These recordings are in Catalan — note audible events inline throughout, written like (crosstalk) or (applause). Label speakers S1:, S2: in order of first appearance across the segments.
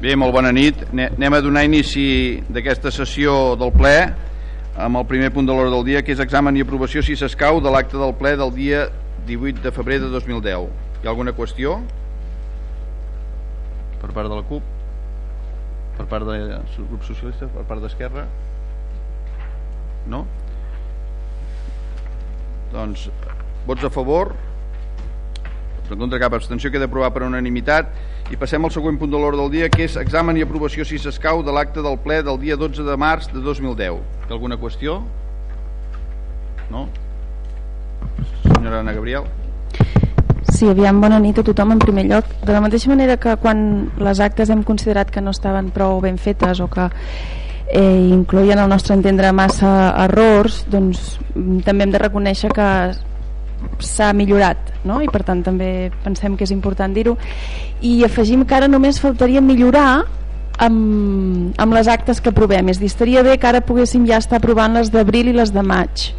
S1: Bé, molt bona nit. Anem a donar inici d'aquesta sessió del ple amb el primer punt de l'hora del dia, que és examen i aprovació, si s'escau, de l'acte del ple del dia 18 de febrer de 2010. Hi ha alguna qüestió? Per part de la CUP? Per part del grup socialista? Per part d'Esquerra? No? Doncs, vots a favor? En contra cap abstenció queda aprovat per unanimitat i passem al següent punt de l'ordre del dia que és examen i aprovació si s'escau de l'acte del ple del dia 12 de març de 2010 Té alguna qüestió? No? Senyora Ana Gabriel
S2: Sí, aviam, bona nit a tothom en primer lloc. De la mateixa manera que quan les actes hem considerat que no estaven prou ben fetes o que eh, incloïen al nostre entendre massa errors, doncs també hem de reconèixer que s'ha millorat no? i per tant també pensem que és important dir-ho. I afegim que ara només faltaria millorar amb, amb les actes que aprovem. És dir, estaria bé que ara poguéssim ja estar aprovant les d'abril i les de maig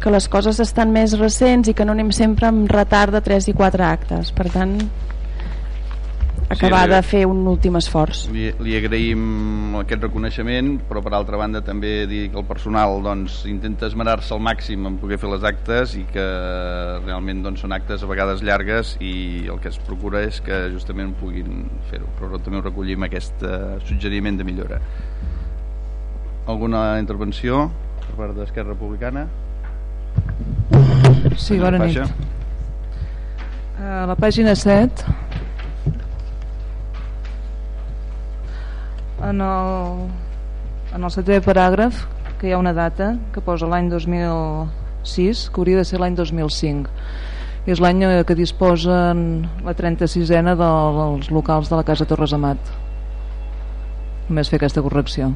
S2: que les coses estan més recents i que no anem sempre amb retard de 3 i 4 actes. Per tant acabar sí, li, de fer un últim esforç.
S1: Li, li agraïm aquest reconeixement, però per altra banda també dir que el personal doncs, intenta esmerar-se al màxim en poder fer les actes i que realment doncs, són actes a vegades llargues i el que es procura és que justament puguin fer-ho, però també ho recollim aquest uh, suggeriment de millora. Alguna intervenció per part d'Esquerra Republicana?
S3: Sí, bona nit. A la pàgina 7 en el, en el setè paràgraf que hi ha una data que posa l'any 2006 que hauria de ser l'any 2005 és l'any que disposen la 36ena dels locals de la Casa Torres Amat. Només fer aquesta correcció.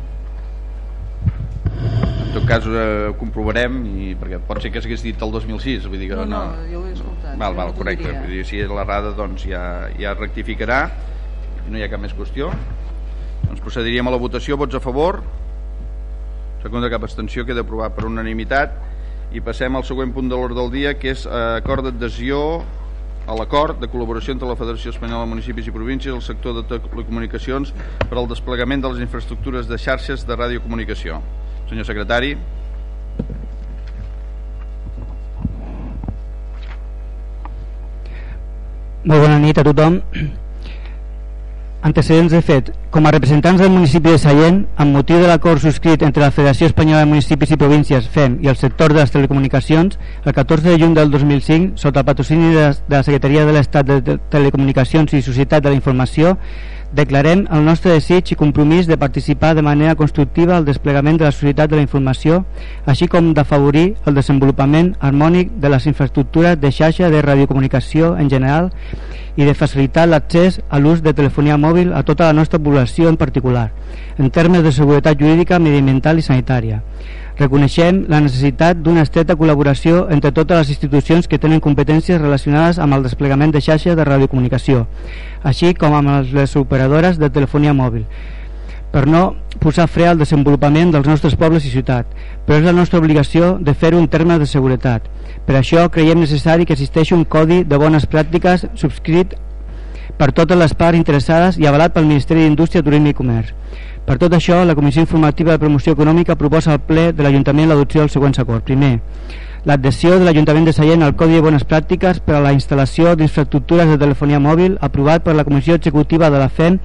S1: En tot cas eh, ho comprovarem i, perquè pot ser que s'hagués dit el 2006 vull dir que
S3: no, no, no. jo ho he escoltat
S1: val, val, correcte, vull dir, si és l'errada doncs ja, ja rectificarà no hi ha cap més qüestió doncs procediríem a la votació. Vots a favor? Segons cap abstenció queda aprovat per unanimitat. I passem al següent punt de l'ordre del dia, que és eh, acord d'adhesió a l'acord de col·laboració entre la Federació Espanyola de Municipis i Províncies el sector de telecomunicacions per al desplegament de les infraestructures de xarxes de radiocomunicació. Senyor secretari.
S4: Molt bona nit a tothom. Antecedents de fet. Com a representants del municipi de Sallent, amb motiu de l'acord subscrit entre la Federació Espanyola de Municipis i Províncies, FEM, i el sector de les telecomunicacions, el 14 de juny del 2005, sota el patrocini de la Secretaria de l'Estat de Telecomunicacions i Societat de la Informació, declarem el nostre desig i compromís de participar de manera constructiva al desplegament de la societat de la informació, així com d'afavorir el desenvolupament harmònic de les infraestructures de xarxa de radiocomunicació en general i de facilitar l'accés a l'ús de telefonia mòbil a tota la nostra població en particular, en termes de seguretat jurídica, mediamental i sanitària. Reconeixem la necessitat d'una estreta col·laboració entre totes les institucions que tenen competències relacionades amb el desplegament de xarxes de radiocomunicació, així com amb les operadores de telefonia mòbil, per no posar fre al desenvolupament dels nostres pobles i ciutat, però és la nostra obligació de fer-ho en termes de seguretat. Per això creiem necessari que existeixi un codi de bones pràctiques subscrit per totes les parts interessades i avalat pel Ministeri d'Indústria, Turisme i Comerç. Per tot això, la Comissió Informativa de Promoció Econòmica proposa al ple de l'Ajuntament l'adopció del següent acord. Primer, l'adhesió de l'Ajuntament de Sallent al Codi de Bones Pràctiques per a la instal·lació d'infraestructures de telefonia mòbil aprovat per la Comissió Executiva de la FEM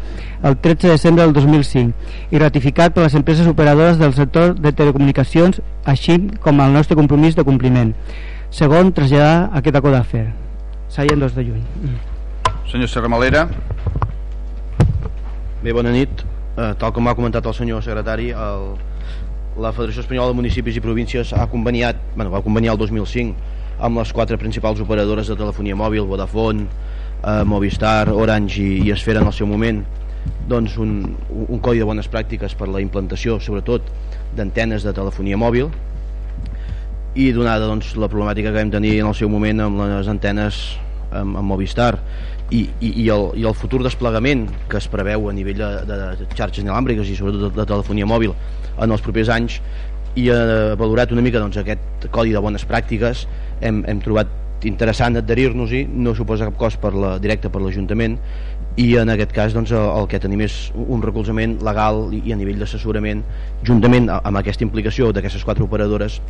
S4: el 13 de desembre del 2005 i ratificat per les empreses operadores del sector de telecomunicacions així com el nostre compromís de compliment. Segon, traslladar aquest acord d'afer. Sallent 2 de juny.
S1: Senyor Serramalera.
S5: Bé, bona nit. Eh, tal com ha comentat el senyor secretari, el, la Federació Espanyola de Municipis i Províncies ha conveniat, bueno, va conveniar el 2005 amb les quatre principals operadores de telefonia mòbil, Vodafone, eh, Movistar, Orange i, i Esfera en el seu moment doncs un, un codi de bones pràctiques per la implantació sobretot d'antenes de telefonia mòbil i donada doncs, la problemàtica que vam tenir en el seu moment amb les antenes amb, amb Movistar i, i, i, el, i el futur desplegament que es preveu a nivell de, de xarxes inalàmbriques i sobretot de, de telefonia mòbil en els propers anys i ha valorat una mica doncs, aquest codi de bones pràctiques hem, hem trobat interessant adherir-nos-hi no suposa cap cost per la, directe per l'Ajuntament i en aquest cas doncs, el, que tenim és un recolzament legal i, a nivell d'assessorament juntament amb aquesta implicació d'aquestes quatre operadores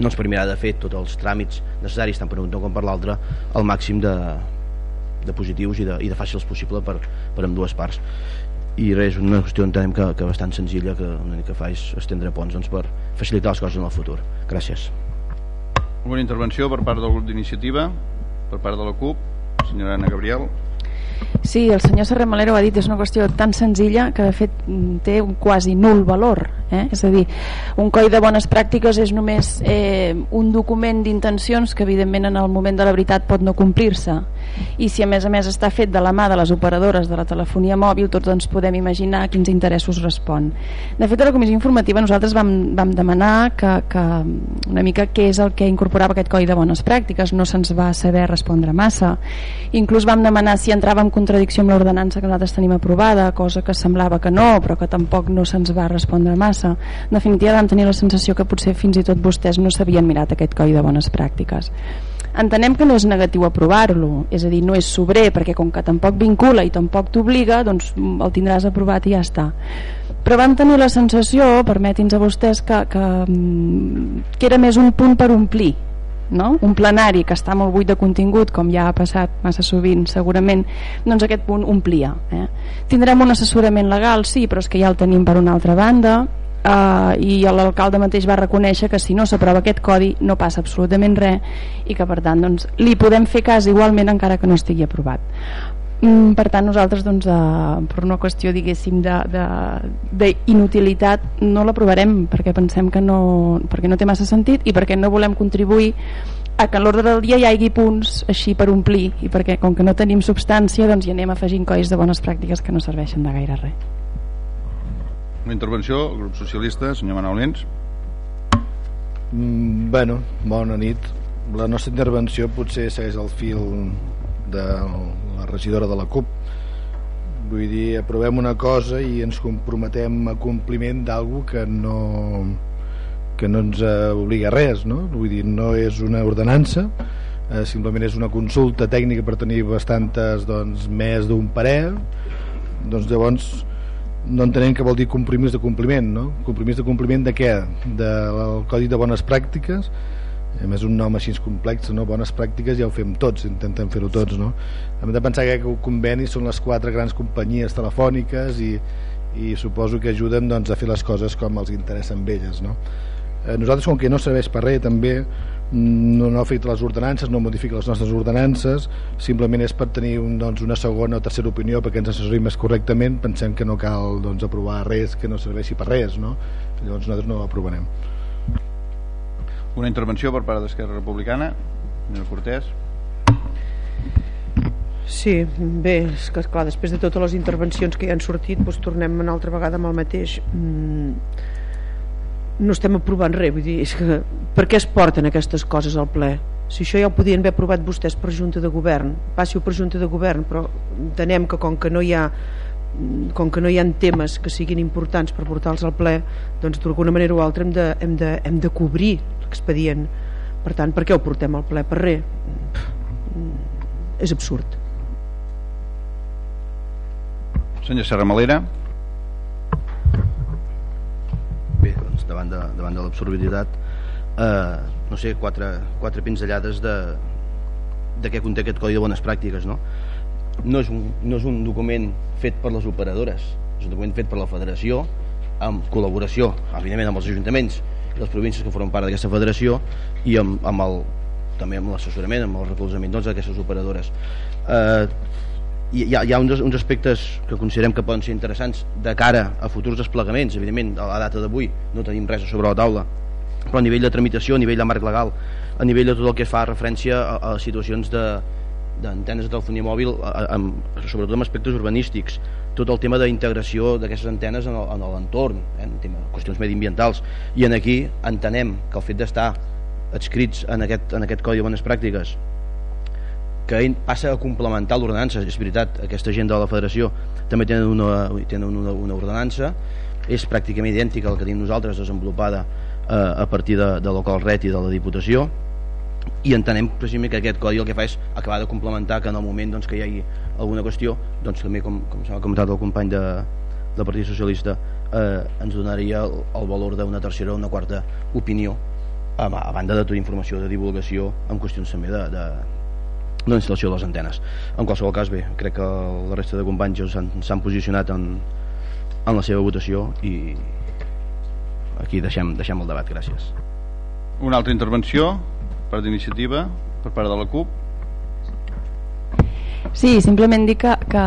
S5: ens permetrà de fer tots els tràmits necessaris tant per un com per l'altre al màxim de, de positius i de, i de fàcils possible per, per amb dues parts. I res, una qüestió entenem que, que bastant senzilla que l'únic que fa és estendre ponts doncs, per facilitar les coses en el futur. Gràcies.
S1: Una intervenció per part del grup d'iniciativa per part de la CUP senyora Anna Gabriel
S2: Sí, el senyor Serramalero ha dit és una qüestió tan senzilla que de fet té un quasi nul valor eh? és a dir, un coi de bones pràctiques és només eh, un document d'intencions que evidentment en el moment de la veritat pot no complir-se. I si a més a més està fet de la mà de les operadores de la telefonia mòbil tots ens podem imaginar quins interessos respon. De fet a la comissió informativa nosaltres vam, vam demanar que, que una mica què és el que incorporava aquest coi de bones pràctiques. No se'ns va saber respondre massa. Inclús vam demanar si entrava contradicció amb l'ordenança que nosaltres tenim aprovada, cosa que semblava que no, però que tampoc no se'ns va respondre massa. En definitiva, vam tenir la sensació que potser fins i tot vostès no s'havien mirat aquest coi de bones pràctiques. Entenem que no és negatiu aprovar-lo, és a dir, no és sobrer, perquè com que tampoc vincula i tampoc t'obliga, doncs el tindràs aprovat i ja està. Però vam tenir la sensació, permeti'ns a vostès, que, que, que era més un punt per omplir, no? un plenari que està molt buit de contingut com ja ha passat massa sovint segurament doncs aquest punt omplia eh? tindrem un assessorament legal sí però és que ja el tenim per una altra banda eh, i l'alcalde mateix va reconèixer que si no s'aprova aquest codi no passa absolutament res i que per tant doncs, li podem fer cas igualment encara que no estigui aprovat mm, per tant nosaltres doncs, eh, per una qüestió diguéssim d'inutilitat no l'aprovarem perquè pensem que no, perquè no té massa sentit i perquè no volem contribuir a que en l'ordre del dia hi hagi punts així per omplir i perquè com que no tenim substància doncs hi anem afegint cois de bones pràctiques que no serveixen de gaire res.
S1: Una intervenció, el grup socialista senyor Manolens
S6: mm, Bueno, bona nit. La nostra intervenció potser segueix el fil de la regidora de la CUP vull dir, aprovem una cosa i ens comprometem a compliment d'algú que no que no ens obliga a res no? vull dir, no és una ordenança eh, simplement és una consulta tècnica per tenir bastantes doncs, més d'un parer doncs llavors no entenem què vol dir compromís de compliment no? compromís de compliment de què? del Codi de Bones Pràctiques a més un nom així complex no? bones pràctiques ja ho fem tots intentem fer-ho tots no? hem de pensar que el conveni són les quatre grans companyies telefòniques i, i suposo que ajuden doncs, a fer les coses com els interessen elles no? eh, nosaltres com que no serveix per res també no, no afecta les ordenances, no modifica les nostres ordenances, simplement és per tenir un, doncs, una segona o tercera opinió perquè ens assessorim més correctament, pensem que no cal doncs, aprovar res que no serveixi per res, no? llavors nosaltres no ho aprovarem.
S1: Una intervenció per part d'Esquerra Republicana, senyor Cortés.
S7: Sí, bé, és que clar, després de totes les intervencions que hi han sortit doncs tornem una altra vegada amb el mateix mm, no estem aprovant res vull dir, és que, per què es porten aquestes coses al ple? si això ja ho podien haver aprovat vostès per Junta de Govern passi-ho per Junta de Govern però entenem que com que no hi ha com que no hi ha temes que siguin importants per portar-los al ple doncs d'alguna manera o altra hem de, hem de, hem de cobrir l'expedient per tant, per què ho portem al ple? per res. És absurd.
S1: Senyor Serramalera
S5: bé, doncs davant de, davant de l'absurditat eh, no sé, quatre, quatre pinzellades de, de què conté aquest codi de bones pràctiques no? No, és un, no és un document fet per les operadores és un document fet per la federació amb col·laboració, evidentment amb els ajuntaments les províncies que formen part d'aquesta federació i amb, amb el, també amb l'assessorament, amb el recolzament doncs, d'aquestes operadores. Eh, hi, ha, hi ha uns, uns aspectes que considerem que poden ser interessants de cara a futurs desplegaments. Evidentment a la data d'avui no tenim res sobre la taula però a nivell de tramitació, a nivell de marc legal a nivell de tot el que fa referència a, a situacions de d'antenes de telefonia mòbil a, a, sobretot en aspectes urbanístics. Tot el tema d'integració d'aquestes antenes en l'entorn eh, en qüestions mediambientals. I en aquí entenem que el fet d'estar adscrits en aquest, en aquest codi de bones pràctiques que passa a complementar l'ordenança és veritat, aquesta gent de la federació també tenen una, tenen una, una ordenança és pràcticament idèntica al que tenim nosaltres desenvolupada eh, a partir de, de local ret i de la Diputació i entenem precisament que aquest codi el que fa és acabar de complementar que en el moment doncs, que hi hagi alguna qüestió doncs també com, com s'ha comentat el company de, del Partit Socialista eh, ens donaria el, el valor d'una tercera o una quarta opinió a, a banda de tota informació de divulgació en qüestions també de, de, de instal·lació de les antenes. En qualsevol cas bé, crec que la resta de companys s'han posicionat en, en la seva votació i aquí deixem, deixem el debat, gràcies.
S1: Una altra intervenció per d'iniciativa per part de la CUP?
S2: Sí, simplement dir que, que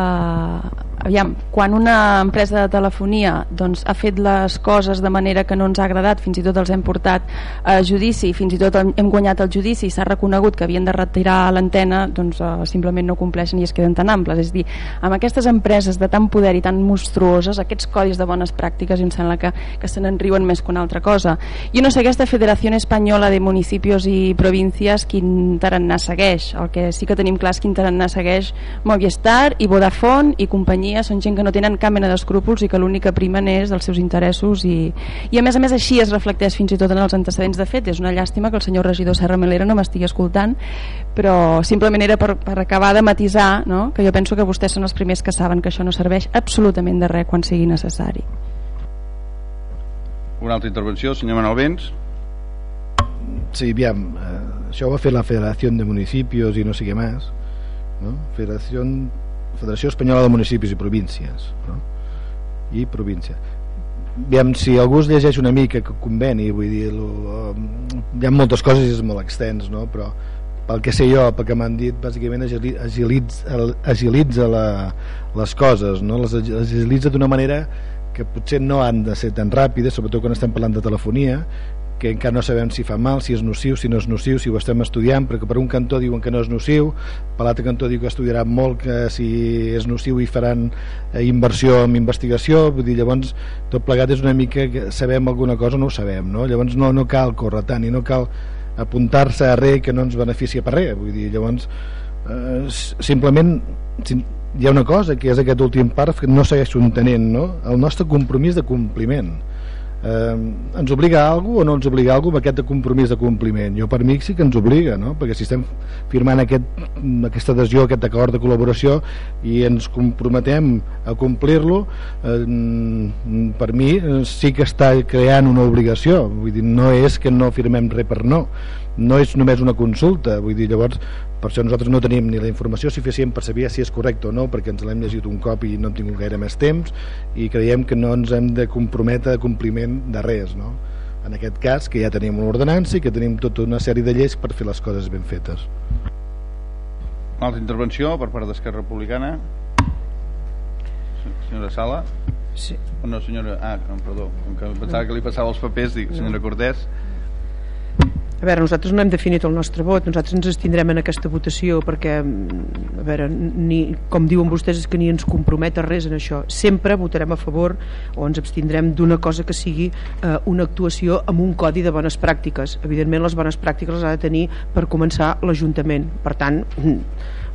S2: aviam, quan una empresa de telefonia doncs, ha fet les coses de manera que no ens ha agradat, fins i tot els hem portat a judici, fins i tot hem guanyat el judici i s'ha reconegut que havien de retirar l'antena, doncs uh, simplement no compleixen i es queden tan amples. És dir, amb aquestes empreses de tant poder i tan monstruoses, aquests codis de bones pràctiques em sembla que, que se n'enriuen més que una altra cosa. Jo no sé aquesta Federació Espanyola de Municipios i Províncies quin tarannà segueix. El que sí que tenim clar és quin tarannà segueix Movistar i Vodafone i companyia són gent que no tenen cap mena d'escrúpols i que l'únic que primen és dels seus interessos i, i a més a més així es reflecteix fins i tot en els antecedents de fet és una llàstima que el senyor regidor Serra Melera no m'estigui escoltant però simplement era per, per acabar de matisar no? que jo penso que vostès són els primers que saben que això no serveix absolutament de res quan sigui necessari
S1: una altra intervenció, senyor Manuel Vents
S6: Sí, aviam, eh, això ho va fer la Federació de Municipis i no sé què més no? Federació, Federació Espanyola de Municipis i Províncies no? i província Aviam, si algú es llegeix una mica que conveni, vull dir lo, hi ha moltes coses i és molt extens no? però pel que sé jo, pel que m'han dit bàsicament agilitza, agilitza la, les coses no? les agilitza d'una manera que potser no han de ser tan ràpides sobretot quan estem parlant de telefonia que encara no sabem si fa mal, si és nociu, si no és nociu, si ho estem estudiant, perquè per un cantó diuen que no és nociu, per l'altre cantó diu que estudiaran molt que si és nociu i faran eh, inversió en investigació, vull dir, llavors tot plegat és una mica que sabem alguna cosa no ho sabem, no? llavors no, no cal córrer tant i no cal apuntar-se a res que no ens beneficia per res, vull dir, llavors eh, simplement hi ha una cosa que és aquest últim part que no segueixo entenent, no? el nostre compromís de compliment eh, ens obliga a alguna o no ens obliga a alguna aquest compromís de compliment? Jo per mi sí que ens obliga no? perquè si estem firmant aquest, aquesta adhesió aquest acord de col·laboració i ens comprometem a complir-lo eh, per mi sí que està creant una obligació. Vull dir, no és que no firmem res per no. No és només una consulta. Vull dir, llavors per això nosaltres no tenim ni la informació suficient per saber si és correcte o no perquè ens l'hem llegit un cop i no hem tingut gaire més temps i creiem que no ens hem de comprometre a compliment de res no? en aquest cas que ja tenim una ordenança i que tenim tota una sèrie de lleis per fer les coses ben fetes
S1: Una altra intervenció per part d'Esquerra Republicana senyora Sala
S7: sí.
S1: o no senyora, ah, perdó com que pensava que li passava els papers dic, senyora Cortés
S7: a veure, nosaltres no hem definit el nostre vot, nosaltres ens estindrem en aquesta votació perquè, mm, a veure, ni, com diuen vostès és que ni ens compromet a res en això. Sempre votarem a favor o ens abstindrem d'una cosa que sigui eh, una actuació amb un codi de bones pràctiques. Evidentment les bones pràctiques les ha de tenir per començar l'Ajuntament. Per tant, mm,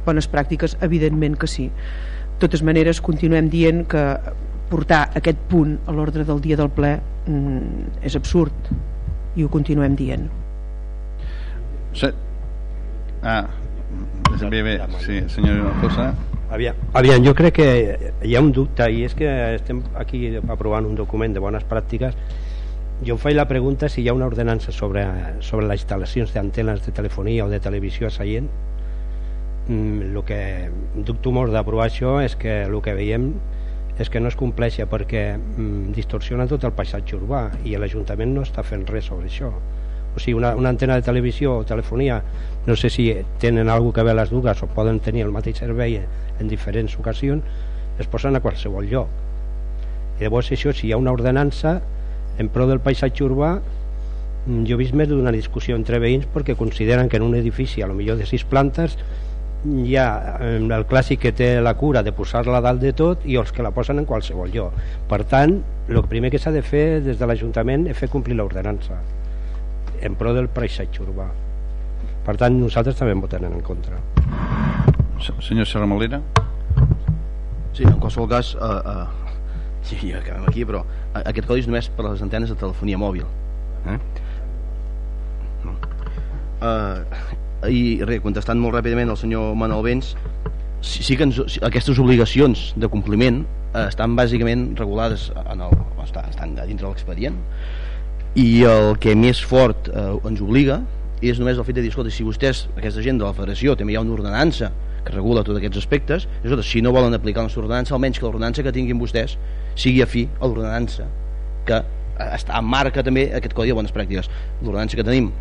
S7: bones pràctiques, evidentment que sí. De totes maneres, continuem dient que portar aquest punt a l'ordre del dia del ple mm, és absurd i ho continuem dient.
S1: Se... Ah, bé, bé, sí, senyor Fosa.
S8: Aviam, aviam, jo crec que hi ha un dubte i és que estem aquí aprovant un document de bones pràctiques. Jo em faig la pregunta si hi ha una ordenança sobre, sobre les instal·lacions d'antenes de telefonia o de televisió a mm, el que dubto molt d'aprovar això és que el que veiem és que no es compleixi perquè mm, distorsiona tot el paisatge urbà i l'Ajuntament no està fent res sobre això o sigui, una, una antena de televisió o telefonia no sé si tenen alguna que veure les dues o poden tenir el mateix servei en diferents ocasions es posen a qualsevol lloc. I llavors això si hi ha una ordenança en pro del paisatge urbà mm, jo he vist més d'una discussió entre veïns perquè consideren que en un edifici a lo millor de sis plantes hi ha el clàssic que té la cura de posar-la dalt de tot i els que la posen en qualsevol lloc. Per tant, el primer que s'ha de fer des de l'Ajuntament és fer complir l'ordenança en pro del paisatge urbà. Per tant nosaltres també en votarem en contra.
S1: Senyor Serra Molina?
S5: Sí, en qualsevol cas uh, uh, sí, ja acabem aquí però uh, aquest codi és només per a les antenes de telefonia mòbil. Eh? uh, i re, contestant molt ràpidament el senyor Manuel Vents sí, sí que ens, aquestes obligacions de compliment eh, estan bàsicament regulades en el, estan, estan dintre de l'expedient i el que més fort eh, ens obliga és només el fet de dir, escolta, si vostès, aquesta gent de la federació també hi ha una ordenança que regula tots aquests aspectes, escolta, si no volen aplicar la ordenança, almenys que l'ordenança que tinguin vostès sigui afí a l'ordenança que eh, està en marca també aquest codi de bones pràctiques. L'ordenança que tenim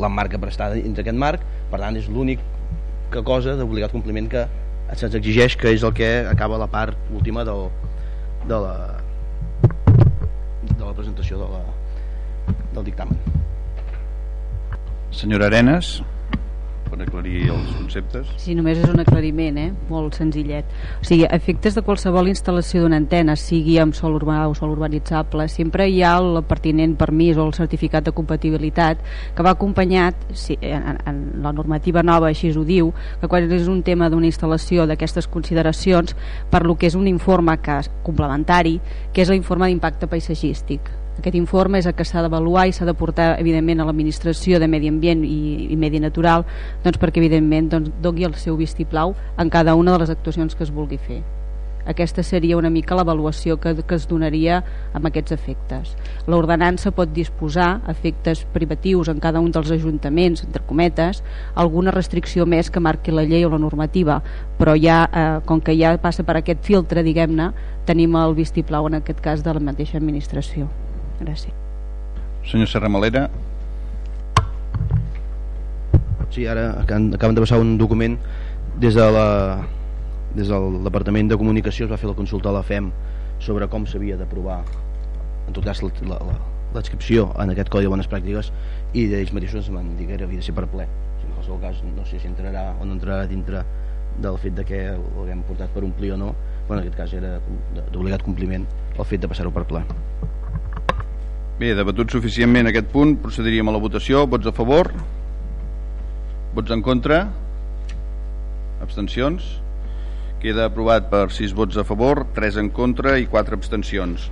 S5: l'emmarca per estar dins d'aquest marc per tant és l'única cosa d'obligat compliment que se'ns exigeix que és el que acaba la part última del, de la de la presentació de la, del dictamen
S1: Senyora Arenas per aclarir els conceptes.
S9: Sí, només és un aclariment, eh? molt senzillet. O sigui, efectes de qualsevol instal·lació d'una antena, sigui amb sol urbà o sol urbanitzable, sempre hi ha el pertinent permís o el certificat de compatibilitat que va acompanyat, si, en, en la normativa nova així ho diu, que quan és un tema d'una instal·lació d'aquestes consideracions, per lo que és un informe que, complementari, que és l'informe d'impacte paisatgístic aquest informe és el que s'ha d'avaluar i s'ha de portar evidentment a l'administració de Medi Ambient i, i Medi Natural doncs, perquè evidentment doncs, doni el seu vistiplau en cada una de les actuacions que es vulgui fer aquesta seria una mica l'avaluació que, que es donaria amb aquests efectes. L'ordenança pot disposar efectes privatius en cada un dels ajuntaments, entre cometes, alguna restricció més que marqui la llei o la normativa, però ja, eh, com que ja passa per aquest filtre, diguem-ne, tenim el vistiplau en aquest cas de la mateixa administració. Gràcies.
S1: Senyor Serramalera.
S5: Sí, ara acaben de passar un document des de la des del Departament de Comunicació es va fer la consulta a la FEM sobre com s'havia d'aprovar en tot cas l'adscripció en aquest Codi de Bones Pràctiques i d'ells mateixos van dir que havia de ser per ple en qualsevol cas no sé si entrarà o no entrarà dintre del fet de que l'haguem portat per omplir o no però en aquest cas era d'obligat compliment el fet de passar-ho per ple
S1: Bé, debatut suficientment aquest punt, procediríem a la votació. Vots a favor? Vots en contra? Abstencions? Queda aprovat per 6 vots a favor, 3 en contra i 4 abstencions.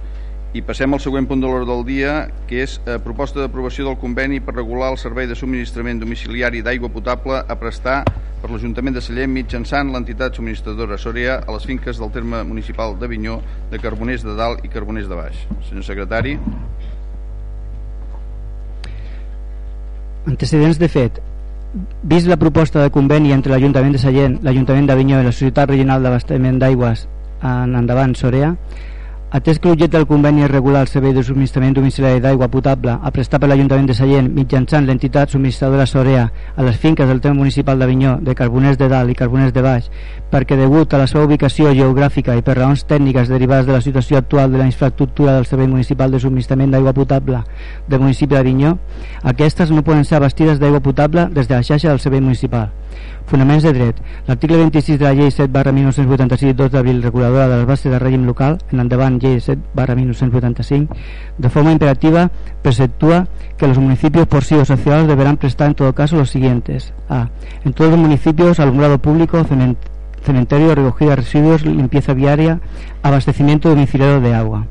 S1: I passem al següent punt de l'ordre del dia, que és eh, proposta d'aprovació del conveni per regular el servei de subministrament domiciliari d'aigua potable a prestar per l'Ajuntament de Sallent mitjançant l'entitat subministradora Sòria a les finques del terme municipal d'Avinyó de Carboners de Dalt i Carboners de Baix. Senyor secretari.
S4: Antecedents de fet. Vist la proposta de conveni entre l'Ajuntament de Sallent, l'Ajuntament d'Avinyó i la Societat Regional d'Abastament d'Aigües en endavant Sorea, Atès que l'objecte del conveni és regular el servei de subministrament domiciliari d'aigua potable a prestar per l'Ajuntament de Sallent mitjançant l'entitat subministradora Sorea a les finques del terme municipal d'Avinyó de Carboners de Dalt i Carboners de Baix perquè degut a la seva ubicació geogràfica i per raons tècniques derivades de la situació actual de la infraestructura del servei municipal de subministrament d'aigua potable del municipi d'Avinyó, aquestes no poden ser abastides d'aigua potable des de la xarxa del servei municipal Fonaments de dret. L'article 26 de la llei 7 barra 1986 2 d'abril reguladora de les bases de règim local, en endavant llei 7 barra 1985, de forma imperativa preceptúa que los municipios por sí asociados deberán prestar en todo caso los siguientes. A. En todos los municipios alumbrado público, cementerio, recogida de residuos, limpieza viaria, abastecimiento domiciliario de agua.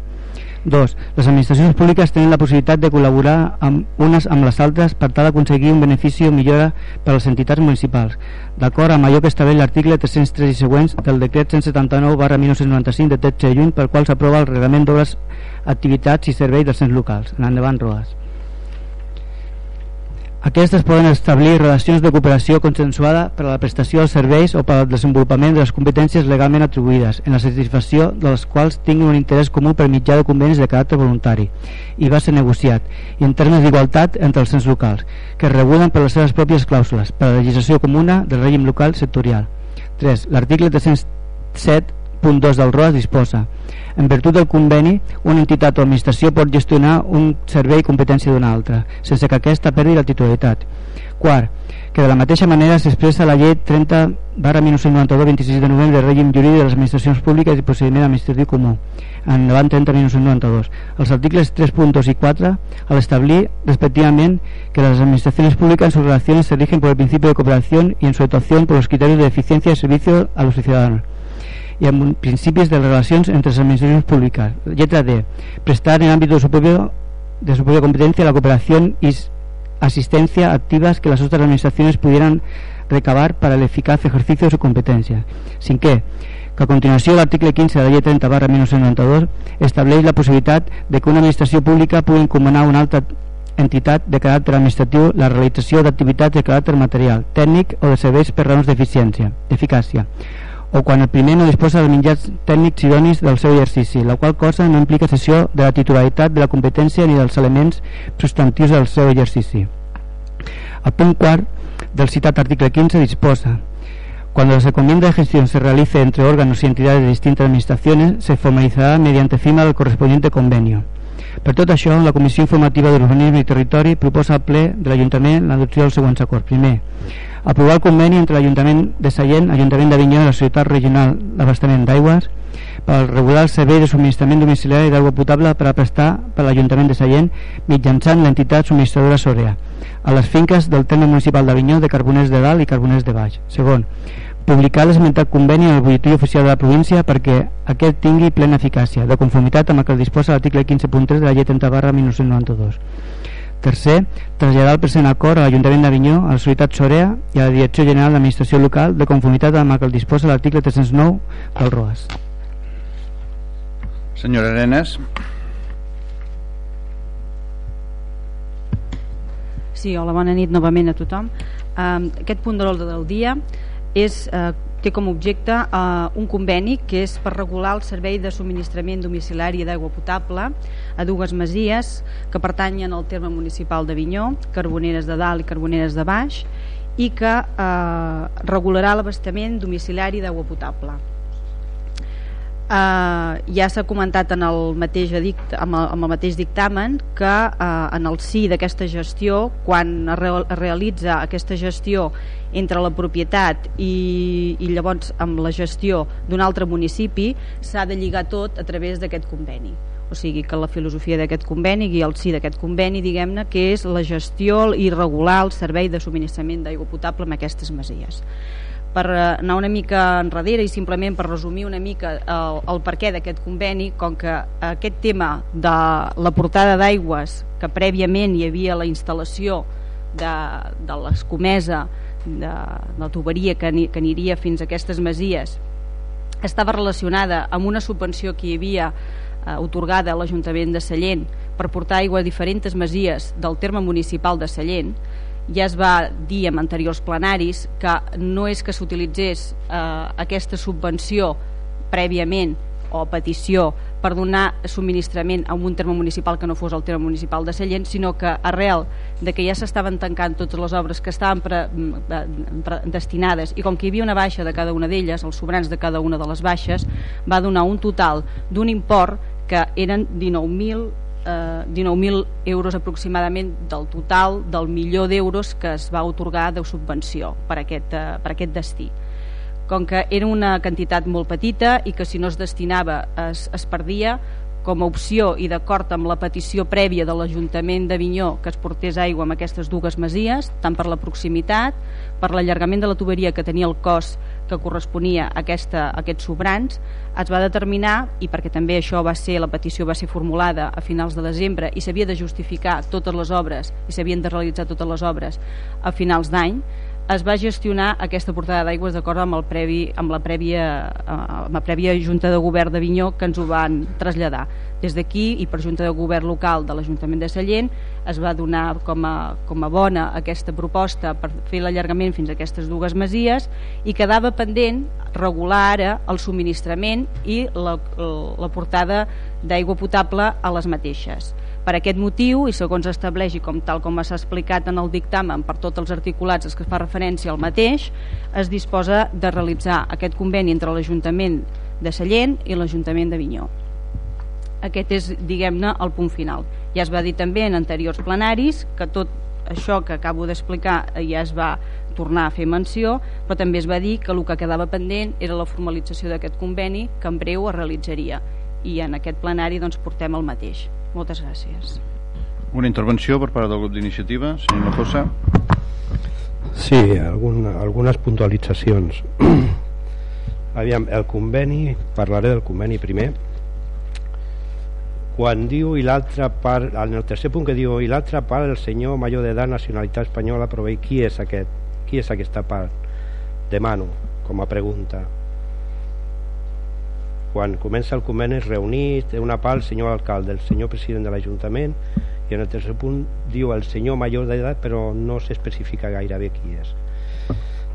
S4: 2. Les administracions públiques tenen la possibilitat de col·laborar amb unes amb les altres per tal d'aconseguir un benefici o millora per a les entitats municipals, d'acord amb allò que estableix l'article 303 i següents del decret 179 barra 1995 de 13 de juny pel qual s'aprova el reglament d'obres, activitats i serveis dels ens locals. En endavant, Rodas. Aquestes poden establir relacions de cooperació consensuada per a la prestació dels serveis o per al desenvolupament de les competències legalment atribuïdes, en la satisfacció de les quals tinguin un interès comú per mitjà de convenis de caràcter voluntari i va ser negociat, i en termes d'igualtat entre els ens locals, que es regulen per les seves pròpies clàusules, per a la legislació comuna del règim local sectorial. 3. L'article 307 punt 2 del ROAS disposa. En virtut del conveni, una entitat o administració pot gestionar un servei competència d'una altra, sense que aquesta perdi la titularitat. Quart, que de la mateixa manera s'expressa la llei 30 barra 1992 26 de novembre del règim jurídic de les administracions públiques i procediment administratiu comú. En davant 30 1992 els articles 3.2 i 4 al establir respectivament que las administraciones públicas en sus relaciones se rigen por el principio de cooperación y en su actuación por los criterios de eficiencia y servicio a los ciudadanos i amb principis de relacions entre les administracions públiques. Lletra D. Prestar en l'àmbit de su de propia competencia la cooperación y asistencia activas que las otras administraciones pudieran recabar para el eficaz ejercicio de su competencia. Sin que, que a continuació l'article 15 de la llei 30 barra 1992 estableix la possibilitat de que una administració pública pugui encomanar una altra entitat de caràcter administratiu la realització d'activitats de caràcter material, tècnic o de serveis per raons d'eficiència, eficàcia, o quan el primer no disposa dels mitjans tècnics idonis del seu exercici, la qual cosa no implica cessió de la titularitat de la competència ni dels elements substantius del seu exercici. El punt quart del citat artículo 15 disposa Cuando la encomienda de gestión se realice entre órganos y entidades de distintas administraciones, se formalizará mediante firma del correspondiente convenio. Per tot això, la Comissió Informativa d'Urbanisme i Territori proposa al ple de l'Ajuntament l'adopció dels següents acords. Primer, aprovar el conveni entre l'Ajuntament de Sallent, Ajuntament d'Avinyó i la Societat Regional d'Abastament d'Aigües per regular el servei de subministrament domiciliari d'aigua potable per a prestar per l'Ajuntament de Sallent mitjançant l'entitat subministradora Sorea a les finques del terme municipal d'Avinyó de Carboners de Dalt i Carboners de Baix. Segon, publicar l'esmentat conveni en el butlletí oficial de la província perquè aquest tingui plena eficàcia, de conformitat amb el que disposa l'article 15.3 de la llei 30 barra 1992. Tercer, traslladar el present acord a l'Ajuntament d'Avinyó, a la Societat Sorea i a la Direcció General d'Administració Local de conformitat amb el que disposa l'article 309 del ROAS.
S1: Senyora Arenas.
S9: Sí, hola, bona nit novament a tothom. Um, aquest punt de l'ordre del dia és, uh, té com a objecte uh, un conveni que és per regular el servei de subministrament domiciliari d'aigua potable a dues masies que pertanyen al terme municipal d'Avinyó, Carboneres de Dalt i Carboneres de Baix, i que eh, regularà l'abastament domiciliari d'aigua potable eh, ja s'ha comentat en el mateix edict, amb, el, amb el mateix dictamen que eh, en el sí d'aquesta gestió quan es, re, es realitza aquesta gestió entre la propietat i, i llavors amb la gestió d'un altre municipi s'ha de lligar tot a través d'aquest conveni. O sigui que la filosofia d'aquest conveni i el sí d'aquest conveni diguem-ne que és la gestió i regular el servei de subministrament d'aigua potable en aquestes masies per eh, anar una mica enrere i simplement per resumir una mica el, el perquè d'aquest conveni, com que aquest tema de la portada d'aigües, que prèviament hi havia la instal·lació de, de l'escomesa de, de la tuberia que, que aniria fins a aquestes masies, estava relacionada amb una subvenció que hi havia eh, otorgada a l'Ajuntament de Sallent per portar aigua a diferents masies del terme municipal de Sallent, ja es va dir en anteriors plenaris que no és que s'utilitzés eh, aquesta subvenció prèviament o petició per donar subministrament a un terme municipal que no fos el terme municipal de Sallent, sinó que arrel de que ja s'estaven tancant totes les obres que estaven pre, pre, pre, destinades i com que hi havia una baixa de cada una d'elles, els sobrants de cada una de les baixes, va donar un total d'un import que eren 19.000 eh, 19.000 euros aproximadament del total del milió d'euros que es va otorgar de subvenció per aquest, eh, per aquest destí. Com que era una quantitat molt petita i que si no es destinava es, es perdia com a opció i d'acord amb la petició prèvia de l'Ajuntament d'Avinyó que es portés aigua amb aquestes dues masies, tant per la proximitat, per l'allargament de la tuberia que tenia el cos que corresponia a, aquesta, a aquests sobrants, es va determinar, i perquè també això va ser, la petició va ser formulada a finals de desembre i s'havia de justificar totes les obres i s'havien de realitzar totes les obres a finals d'any, es va gestionar aquesta portada d'aigües d'acord amb, el previ, amb, la prèvia, eh, amb la prèvia Junta de Govern d'Avinyó que ens ho van traslladar. Des d'aquí i per Junta de Govern local de l'Ajuntament de Sallent es va donar com a, com a bona aquesta proposta per fer l'allargament fins a aquestes dues masies i quedava pendent regular ara el subministrament i la, la portada d'aigua potable a les mateixes per aquest motiu, i segons estableix i com tal com s'ha explicat en el dictamen per tots els articulats els que fa referència al mateix, es disposa de realitzar aquest conveni entre l'Ajuntament de Sallent i l'Ajuntament d'Avinyó. Aquest és, diguem-ne, el punt final. Ja es va dir també en anteriors plenaris que tot això que acabo d'explicar ja es va tornar a fer menció, però també es va dir que el que quedava pendent era la formalització d'aquest conveni que en breu es realitzaria i en aquest plenari doncs, portem el mateix. Moltes gràcies.
S1: Una intervenció per part del grup d'iniciativa, senyor Macosa.
S8: Sí, algun, algunes puntualitzacions. (clears throat) Aviam, el conveni, parlaré del conveni primer. quan diu i l'altra part en el tercer punt que diu i l'altra part el senyor major d'edat nacionalitat espanyola provei qui és aquest qui és aquesta part demano com a pregunta quan comença el conveni es reunit una part el senyor alcalde, el senyor president de l'Ajuntament i en el tercer punt diu el senyor major d'edat però no s'especifica gaire bé qui és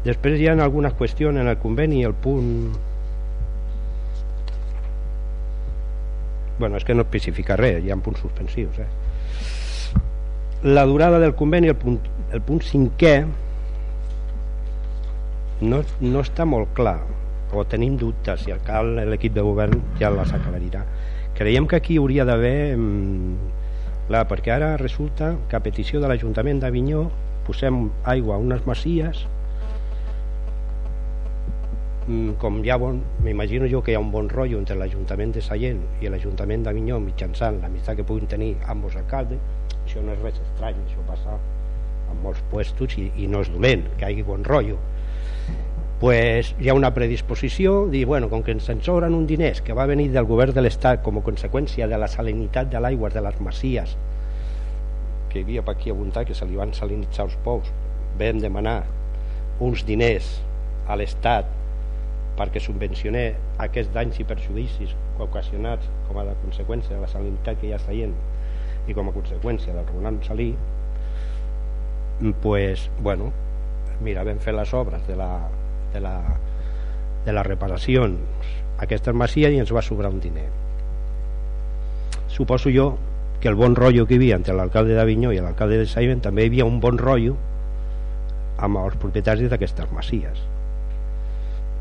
S8: després hi ha algunes qüestions en el conveni el punt bueno, és que no especifica res, hi ha punts suspensius eh? la durada del conveni el punt, el punt cinquè no, no està molt clar o tenim dubtes i cal l'equip de govern ja les aclarirà. Creiem que aquí hauria d'haver mm, clar, perquè ara resulta que a petició de l'Ajuntament d'Avinyó posem aigua a unes masies Mm, com ha bon, m'imagino jo que hi ha un bon rotllo entre l'Ajuntament de Sallent i l'Ajuntament d'Avinyó mitjançant l'amistat que puguin tenir ambos alcaldes això no és res estrany, això passa en molts puestos i, i no és dolent que hi hagi bon rotllo pues hi ha una predisposició dir, bueno, com que ens en sobren un diners que va venir del govern de l'Estat com a conseqüència de la salinitat de l'aigua de les masies que hi havia per aquí apuntat que se li van salinitzar els pous vam demanar uns diners a l'Estat perquè subvencioné aquests danys i perjudicis ocasionats com a conseqüència de la salinitat que ja està veient i com a conseqüència del Roland Salí pues, bueno mira, vam fer les obres de la, de la, de les reparacions aquestes masies i ens va sobrar un diner. Suposo jo que el bon rotllo que hi havia entre l'alcalde d'Avinyó i l'alcalde de Saïben també hi havia un bon rotllo amb els propietaris d'aquestes masies.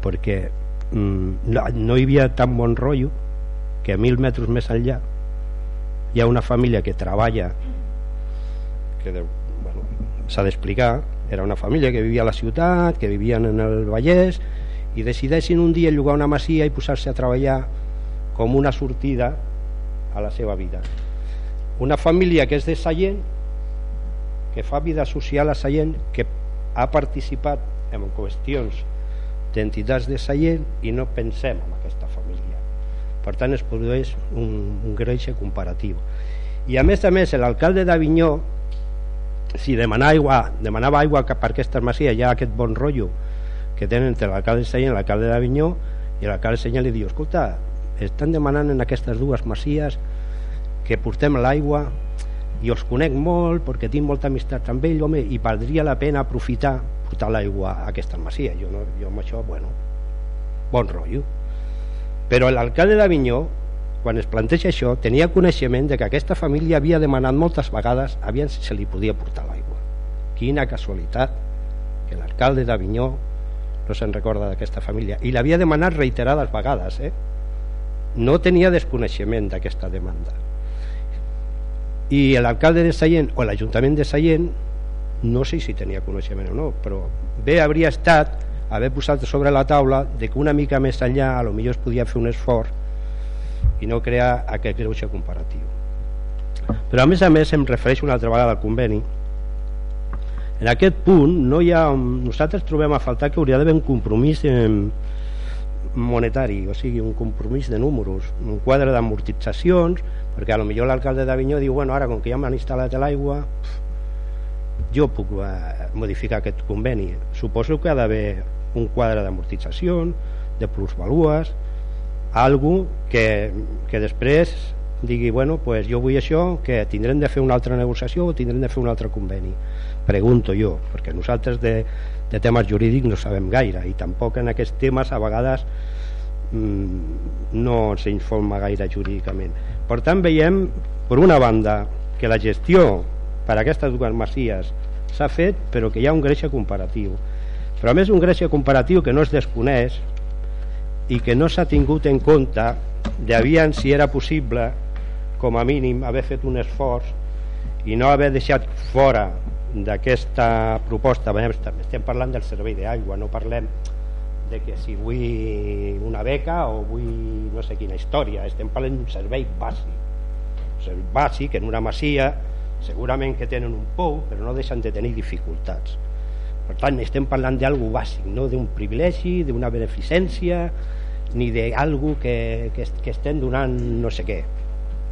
S8: Perquè mm, no, no hi havia tan bon rotllo que a mil metres més enllà hi ha una família que treballa que bueno, s'ha d'explicar era una família que vivia a la ciutat que vivien en el Vallès i decideixin un dia llogar una masia i posar-se a treballar com una sortida a la seva vida. Una família que és de Sallent que fa vida social a Sallent que ha participat en qüestions d'entitats de Sallent i no pensem en aquesta família. Per tant es produeix un, un greix comparatiu. I a més a més l'alcalde d'Avinyó si demanava aigua, demanava aigua per aquesta masia hi ha aquest bon rotllo que tenen entre l'alcalde de Sallent i l'alcalde d'Avinyó i l'alcalde de Sallent li diu escolta, estan demanant en aquestes dues masies que portem l'aigua i els conec molt perquè tinc molta amistat amb ell home, i valdria la pena aprofitar portar l'aigua a aquesta masia jo, no, jo amb això, bueno bon rotllo. Però l'alcalde d'Avinyó quan es planteja això tenia coneixement de que aquesta família havia demanat moltes vegades aviam si se li podia portar l'aigua. Quina casualitat que l'alcalde d'Avinyó no se'n recorda d'aquesta família. I l'havia demanat reiterades vegades eh? no tenia desconeixement d'aquesta demanda. I l'alcalde de Sallent o l'Ajuntament de Sallent no sé si tenia coneixement o no però bé hauria estat haver posat sobre la taula de que una mica més enllà a lo millor es podia fer un esforç i no crear aquest greuge comparatiu. Però a més a més em refereixo una altra vegada al conveni. En aquest punt no hi ha, nosaltres trobem a faltar que hauria d'haver un compromís monetari, o sigui, un compromís de números, un quadre d'amortitzacions, perquè a lo millor l'alcalde d'Avinyó diu, bueno, ara com que ja m'han instal·lat l'aigua, jo puc eh, modificar aquest conveni suposo que ha d'haver un quadre d'amortització de plusvalues algo que, que després digui, bueno, pues jo vull això que tindrem de fer una altra negociació o tindrem de fer un altre conveni? Pregunto jo, perquè nosaltres de, de temes jurídics no sabem gaire i tampoc en aquests temes a vegades mmm, no s'informa gaire jurídicament. Per tant veiem per una banda que la gestió per aquestes dues masies s'ha fet però que hi ha un greix comparatiu. Però a més un greix comparatiu que no es desconeix i que no s'ha tingut en compte d'aviam si era possible com a mínim haver fet un esforç i no haver deixat fora d'aquesta proposta. Estem parlant del servei d'aigua no parlem de que si vull una beca o vull no sé quina història. Estem parlant d'un servei bàsic. Un servei bàsic en una masia segurament que tenen un pou però no deixen de tenir dificultats per tant estem parlant d'algú bàsic no? D'un privilegi, d'una beneficència ni d'algú que, que, que estem donant no sé què.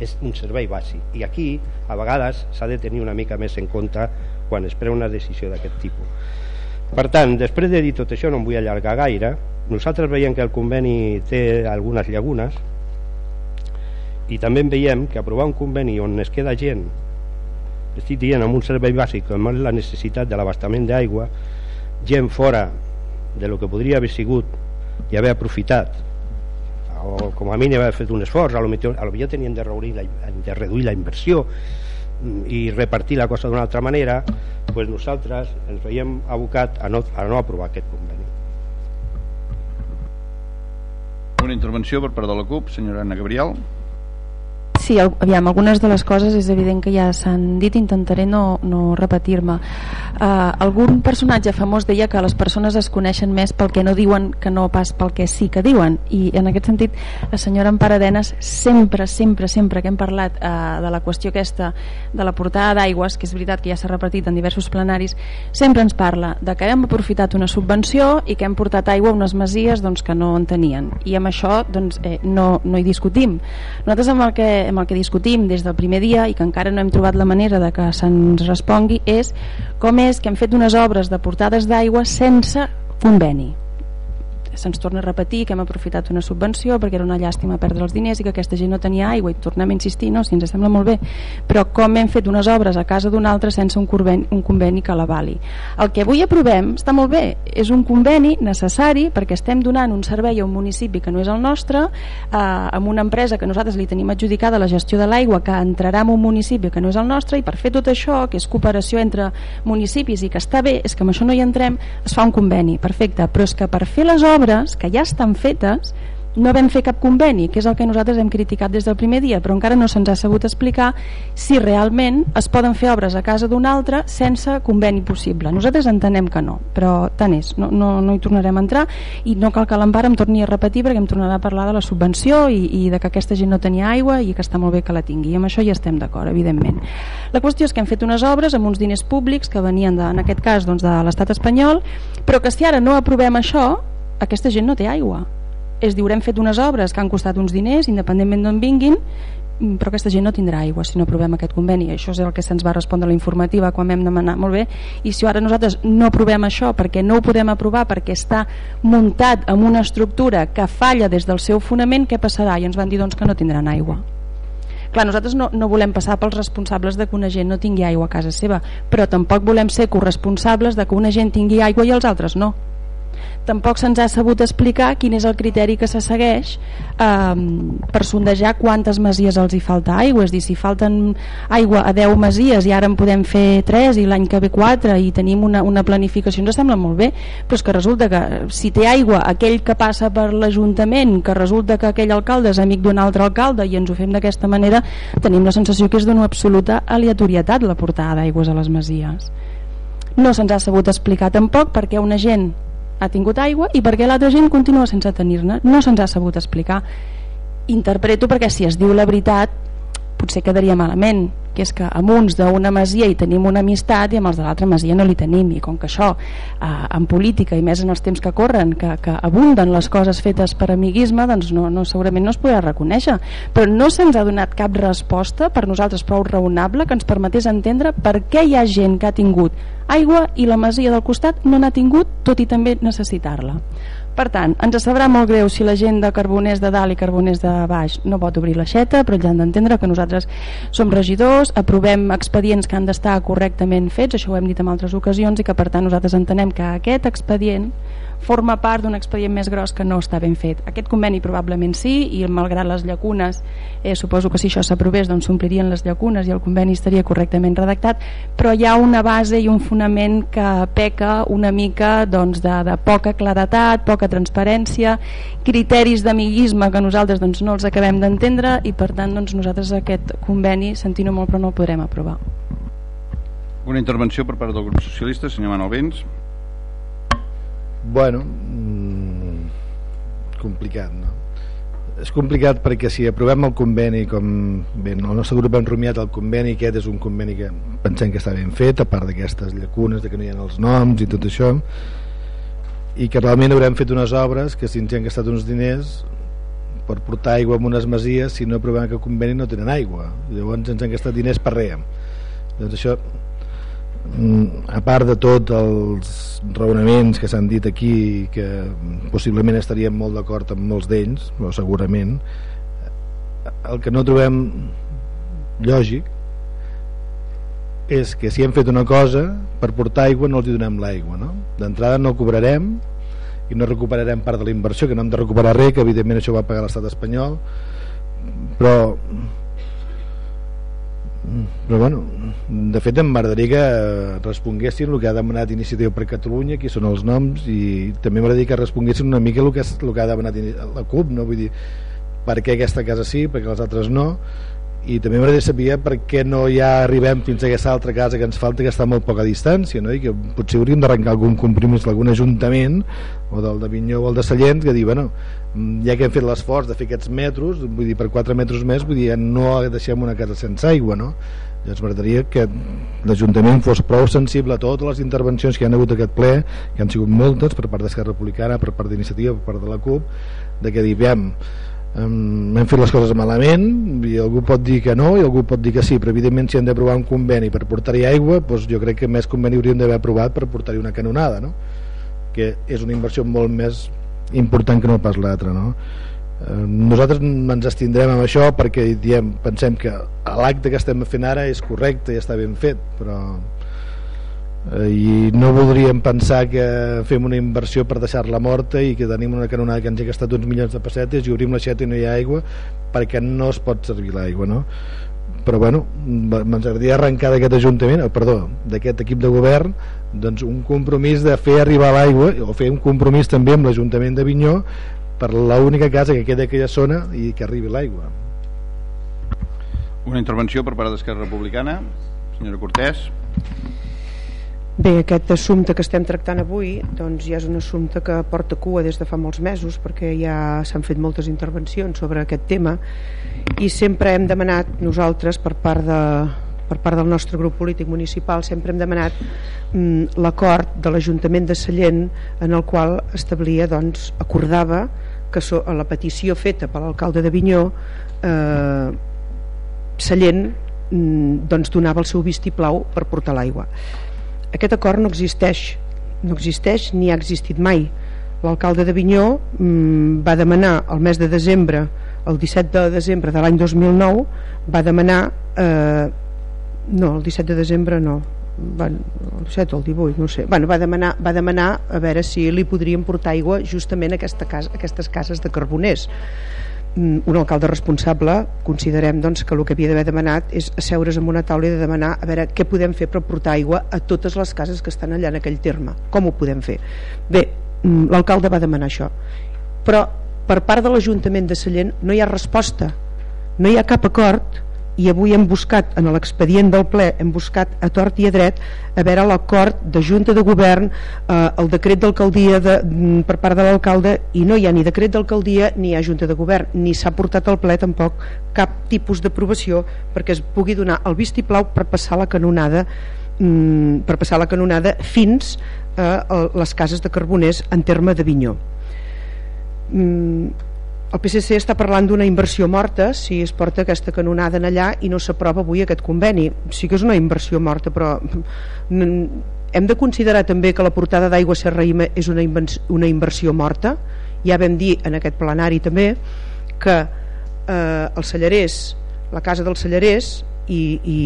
S8: És un servei bàsic. I aquí a vegades s'ha de tenir una mica més en compte quan es pren una decisió d'aquest tipus. Per tant, després de dir tot això no em vull allargar gaire. Nosaltres veiem que el conveni té algunes llagunes i també veiem que aprovar un conveni on es queda gent estic dient amb un servei bàsic com és la necessitat de l'abastament d'aigua gent fora de lo que podria haver sigut i haver aprofitat o com a mínim haver fet un esforç a lo millor, a lo millor tenien de reduir, la, de reduir la inversió mm, i repartir la cosa d'una altra manera pues nosaltres ens veiem abocat a no, a no aprovar aquest conveni
S1: Una intervenció per part de la CUP, senyora Anna Gabriel.
S2: Sí, el, aviam, algunes de les coses és evident que ja s'han dit, intentaré no, no repetir-me. Uh, algun personatge famós deia que les persones es coneixen més pel que no diuen que no pas pel que sí que diuen i en aquest sentit la senyora Amparadenes sempre, sempre, sempre que hem parlat uh, de la qüestió aquesta de la portada d'aigües, que és veritat que ja s'ha repetit en diversos plenaris, sempre ens parla de que hem aprofitat una subvenció i que hem portat aigua a unes masies doncs, que no en tenien i amb això doncs, eh, no, no hi discutim. Nosaltres amb el que amb el que discutim des del primer dia i que encara no hem trobat la manera de que se'ns respongui és com és que hem fet unes obres de portades d'aigua sense conveni se'ns torna a repetir que hem aprofitat una subvenció perquè era una llàstima perdre els diners i que aquesta gent no tenia aigua. I tornem a insistir, no, si ens sembla molt bé. Però com hem fet unes obres a casa d'un altre sense un conveni, un conveni que l'avali el que avui aprovem està molt bé. És un conveni necessari perquè estem donant un servei a un municipi que no és el nostre eh, amb una empresa que nosaltres li tenim adjudicada la gestió de l'aigua que entrarà en un municipi que no és el nostre i per fer tot això, que és cooperació entre municipis i que està bé, és que amb això no hi entrem es fa un conveni, perfecte, però és que per fer les obres obres que ja estan fetes no vam fer cap conveni, que és el que nosaltres hem criticat des del primer dia, però encara no se'ns ha sabut explicar si realment es poden fer obres a casa d'un altre sense conveni possible. Nosaltres entenem que no, però tant és, no, no, no hi tornarem a entrar i no cal que l'Empar em torni a repetir perquè em tornarà a parlar de la subvenció i, i de que aquesta gent no tenia aigua i que està molt bé que la tingui, i amb això ja estem d'acord, evidentment. La qüestió és que hem fet unes obres amb uns diners públics que venien, de, en aquest cas, doncs, de l'estat espanyol, però que si ara no aprovem això, aquesta gent no té aigua. És dir, haurem fet unes obres que han costat uns diners independentment d'on vinguin mm, però aquesta gent no tindrà aigua si no aprovem aquest conveni. Això és el que se'ns va respondre a la informativa quan vam demanar, molt bé, i si ara nosaltres no aprovem això perquè no ho podem aprovar perquè està muntat amb una estructura que falla des del seu fonament, què passarà? i ens van dir doncs que no tindran aigua. Clar, nosaltres no, no volem passar pels responsables de que una gent no tingui aigua a casa seva, però tampoc volem ser corresponsables de que una gent tingui aigua i els altres no tampoc se'ns ha sabut explicar quin és el criteri que se segueix eh, per sondejar quantes masies els hi falta aigua, és dir, si falten aigua a 10 masies i ara en podem fer 3 i l'any que ve 4 i tenim una, una planificació, ens sembla molt bé. Però és que resulta que si té aigua aquell que passa per l'Ajuntament que resulta que aquell alcalde és amic d'un altre alcalde i ens ho fem d'aquesta manera tenim la sensació que és d'una absoluta aleatorietat la portada d'aigües a les masies. No se'ns ha sabut explicar tampoc perquè una gent ha tingut aigua i perquè l'altra gent continua sense tenir-ne. No se'ns ha sabut explicar. Interpreto perquè si es diu la veritat potser quedaria malament que és que amb uns d'una masia hi tenim una amistat i amb els de l'altra masia no li tenim. I com que això eh, en política i més en els temps que corren que, que abunden les coses fetes per amiguisme doncs no, no, segurament no es podrà reconèixer. Però no se'ns ha donat cap resposta per nosaltres prou raonable que ens permetés entendre per què hi ha gent que ha tingut aigua i la masia del costat no n'ha tingut tot i també necessitar-la per tant, ens sabrà molt greu si la gent de Carboners de dalt i Carboners de baix no pot obrir l'aixeta, però ja han d'entendre que nosaltres som regidors, aprovem expedients que han d'estar correctament fets, això ho hem dit en altres ocasions, i que per tant nosaltres entenem que aquest expedient forma part d'un expedient més gros que no està ben fet. Aquest conveni probablement sí, i malgrat les llacunes, eh, suposo que si això s'aprovés doncs s'omplirien les llacunes i el conveni estaria correctament redactat, però hi ha una base i un fonament que peca una mica doncs, de, de poca claretat, poca transparència, criteris d'amiguisme que nosaltres doncs, no els acabem d'entendre i per tant doncs, nosaltres aquest conveni, sentint molt, però no el podrem aprovar.
S1: Una intervenció per part del grup socialista, senyor Manuel Vents.
S6: Bueno, mmm, complicat, no? És complicat perquè si aprovem el conveni com bé, el nostre grup hem rumiat el conveni aquest és un conveni que pensem que està ben fet a part d'aquestes llacunes de que no hi ha els noms i tot això i que realment haurem fet unes obres que si ens hi han gastat uns diners per portar aigua a unes masies si no aprovem que conveni no tenen aigua llavors ens han gastat diners per res doncs això a part de tots els raonaments que s'han dit aquí que possiblement estaríem molt d'acord amb molts d'ells però segurament el que no trobem lògic és que si hem fet una cosa per portar aigua no els donem l'aigua no? d'entrada no cobrarem i no recuperarem part de la inversió que no hem de recuperar res, que evidentment això va pagar l'estat espanyol però però bueno de fet em m'agradaria que responguessin el que ha demanat Iniciativa per Catalunya qui són els noms i també m'agradaria que responguessin una mica el que, el que ha demanat la CUP no? vull dir, per què aquesta casa sí, perquè les altres no i també m'agradaria saber per què no ja arribem fins a aquesta altra casa que ens falta que està a molt poca distància no? i que potser hauríem d'arrencar algun compromís d'algun ajuntament o del de Vinyó o el de Sallent que dir, bueno, ja que hem fet l'esforç de fer aquests metres vull dir, per 4 metres més vull dir, ja no deixem una casa sense aigua no? llavors m'agradaria que l'Ajuntament fos prou sensible a totes les intervencions que hi ha hagut aquest ple, que han sigut moltes per part d'Esquerra Republicana, per part d'Iniciativa per part de la CUP, de que diem um, hem fet les coses malament i algú pot dir que no i algú pot dir que sí però evidentment si hem d'aprovar un conveni per portar-hi aigua doncs jo crec que més conveni hauríem d'haver aprovat per portar-hi una canonada no? que és una inversió molt més important que no pas l'altra no? Eh, nosaltres ens estindrem amb això perquè diem, pensem que l'acte que estem fent ara és correcte i està ben fet però Eh, i no voldríem pensar que fem una inversió per deixar-la morta i que tenim una canonada que ens ha gastat uns milions de pessetes i obrim l'aixeta i no hi ha aigua perquè no es pot servir l'aigua no? Però bueno, ens agradaria arrencar d'aquest Ajuntament, oh, perdó, d'aquest equip de govern doncs un compromís de fer arribar l'aigua o fer un compromís també amb l'Ajuntament de Vinyó per l'única casa que queda aquella zona i que arribi l'aigua.
S1: Una intervenció per part d'Esquerra Republicana. Senyora Cortés
S7: Bé, aquest assumpte que estem tractant avui doncs ja és un assumpte que porta cua des de fa molts mesos perquè ja s'han fet moltes intervencions sobre aquest tema i sempre hem demanat nosaltres per part de, per part del nostre grup polític municipal sempre hem demanat mm, l'acord de l'Ajuntament de Sallent en el qual establia, doncs, acordava que so, a la petició feta per l'alcalde de Vinyó eh, Sallent mm, doncs donava el seu vistiplau per portar l'aigua aquest acord no existeix. No existeix ni ha existit mai. L'alcalde de Vinyó mmm, va demanar el mes de desembre el 17 de desembre de l'any 2009 va demanar eh, no, el 17 de desembre no. Van, el 17 o el 18 no sé, bueno, va, demanar, va demanar a veure si li podrien portar aigua justament a aquesta casa, a aquestes cases de carboners. Mm, un alcalde responsable considerem doncs, que el que havia d'haver demanat és asseure's en una taula i de demanar a veure què podem fer per portar aigua a totes les cases que estan allà en aquell terme. Com ho podem fer? Bé, mm, l'alcalde va demanar això. Però per part de l'Ajuntament de Sallent no hi ha resposta. No hi ha cap acord i avui hem buscat en l'expedient del ple hem buscat a tort i a dret a veure l'acord de Junta de Govern eh, el decret d'alcaldia de, mm, per part de l'alcalde i no hi ha ni decret d'alcaldia ni hi ha Junta de Govern ni s'ha portat al ple tampoc cap tipus d'aprovació perquè es pugui donar el vistiplau per passar la canonada mm, per passar la canonada fins a les cases de carboners en terme de Vinyó mm, el PSC està parlant d'una inversió morta si es porta aquesta canonada en allà i no s'aprova avui aquest conveni. Sí que és una inversió morta però hem de considerar també que la portada d'aigua Serraïma és una, una inversió morta. Ja vam dir en aquest plenari també que eh, els Sallarers la casa dels Sallarers i, i,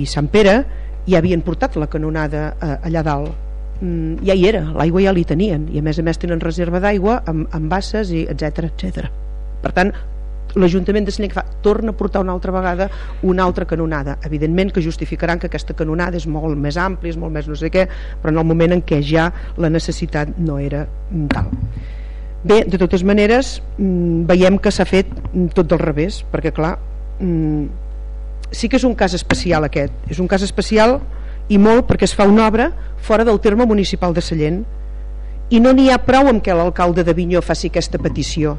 S7: i Sant Pere ja havien portat la canonada eh, allà dalt. Mm, ja hi era, l'aigua ja li tenien i a més a més tenen reserva d'aigua amb, amb basses i etc etc per tant l'Ajuntament de Sallent fa, torna a portar una altra vegada una altra canonada. Evidentment que justificaran que aquesta canonada és molt més àmplia, és molt més no sé què però en el moment en què ja la necessitat no era tal. Bé, de totes maneres mm, veiem que s'ha fet tot del revés perquè clar mm, sí que és un cas especial aquest. És un cas especial i molt perquè es fa una obra fora del terme municipal de Sallent i no n'hi ha prou amb que l'alcalde de Vinyó faci aquesta petició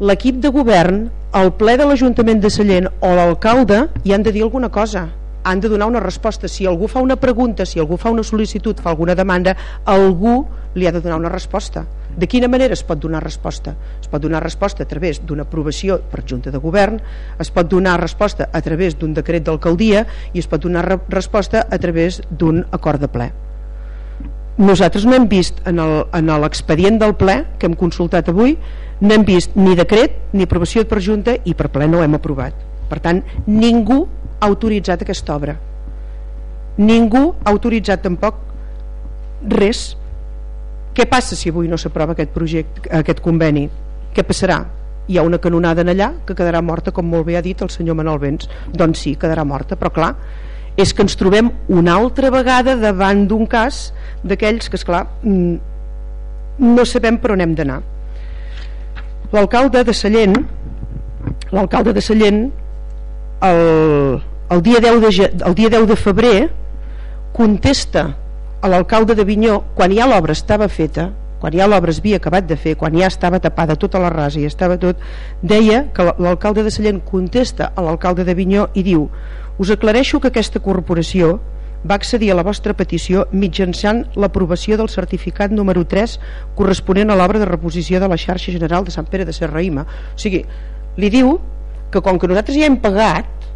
S7: l'equip de govern, el ple de l'Ajuntament de Sallent o l'alcalde hi han de dir alguna cosa han de donar una resposta si algú fa una pregunta, si algú fa una sol·licitud fa alguna demanda, algú li ha de donar una resposta de quina manera es pot donar resposta? Es pot donar resposta a través d'una aprovació per Junta de Govern, es pot donar resposta a través d'un decret d'alcaldia i es pot donar resposta a través d'un acord de ple. Nosaltres no hem vist en l'expedient del ple que hem consultat avui, no hem vist ni decret ni aprovació per Junta i per ple no hem aprovat. Per tant, ningú ha autoritzat aquesta obra. Ningú ha autoritzat tampoc res què passa si avui no s'aprova aquest projecte, aquest conveni? Què passarà? Hi ha una canonada en allà que quedarà morta, com molt bé ha dit el senyor Manuel Vents. Doncs sí, quedarà morta, però clar, és que ens trobem una altra vegada davant d'un cas d'aquells que, és clar mm, no sabem per on hem d'anar. L'alcalde de Sallent, l'alcalde de Sallent, el, el, dia 10 de, el dia 10 de febrer, contesta a l'alcalde de Vinyó quan ja l'obra estava feta quan ja l'obra es havia acabat de fer quan ja estava tapada tota la rasa i estava tot deia que l'alcalde de Sallent contesta a l'alcalde de Vinyó i diu us aclareixo que aquesta corporació va accedir a la vostra petició mitjançant l'aprovació del certificat número 3 corresponent a l'obra de reposició de la xarxa general de Sant Pere de Serraïma o sigui, li diu que com que nosaltres ja hem pagat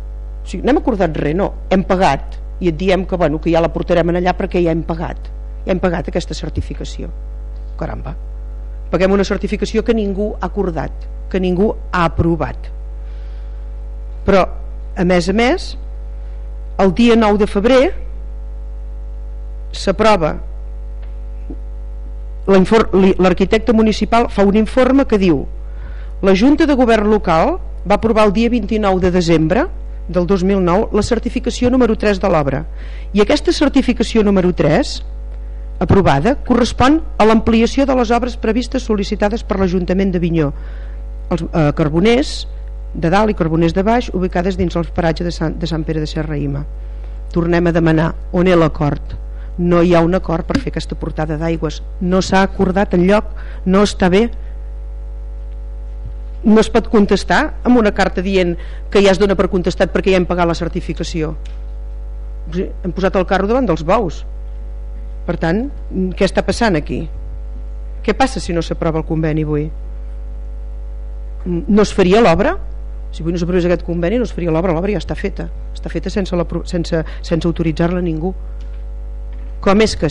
S7: o sigui, no hem acordat res, no, hem pagat i et diem que, bueno, que ja la portarem en allà perquè ja hem pagat ja hem pagat aquesta certificació. Caramba. Paguem una certificació que ningú ha acordat que ningú ha aprovat. Però a més a més el dia 9 de febrer s'aprova l'arquitecte municipal fa un informe que diu la Junta de Govern Local va aprovar el dia 29 de desembre del 2009 la certificació número 3 de l'obra. I aquesta certificació número 3 aprovada correspon a l'ampliació de les obres previstes sol·licitades per l'Ajuntament de Vinyó els eh, carboners de dalt i carboners de baix ubicades dins el paratge de Sant, de Sant Pere de Serraïma tornem a demanar on és l'acord no hi ha un acord per fer aquesta portada d'aigües no s'ha acordat en lloc no està bé no es pot contestar amb una carta dient que ja es dona per contestat perquè ja hem pagat la certificació hem posat el carro davant dels bous per tant, què està passant aquí? què passa si no s'aprova el conveni avui? no es faria l'obra? Si avui no s'aprovés aquest conveni no es faria l'obra, l'obra ja està feta. Està feta sense, la, sense, sense autoritzar-la ningú. Com és que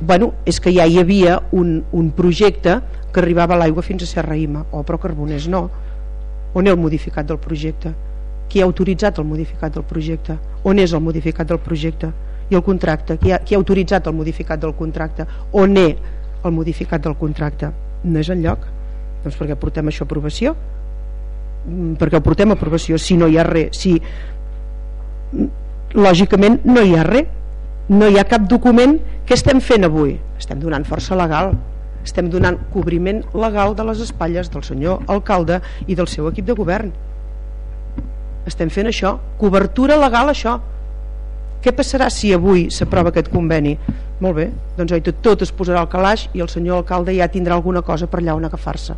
S7: bueno, és que ja hi havia un, un projecte que arribava l'aigua fins a Serraïma oh, però Carboners no. On és el modificat del projecte? Qui ha autoritzat el modificat del projecte? On és el modificat del projecte? I el contracte, qui ha, qui ha autoritzat el modificat del contracte? On és el modificat del contracte? No és en lloc doncs perquè portem això a aprovació perquè ho portem a aprovació si no hi ha res si mm, lògicament no hi ha res no hi ha cap document que estem fent avui? Estem donant força legal estem donant cobriment legal de les espatlles del senyor alcalde i del seu equip de govern. Estem fent això cobertura legal això. Què passarà si avui s'aprova aquest conveni? Molt bé, doncs oi, tot, tot es posarà al calaix i el senyor alcalde ja tindrà alguna cosa per allà on agafar-se.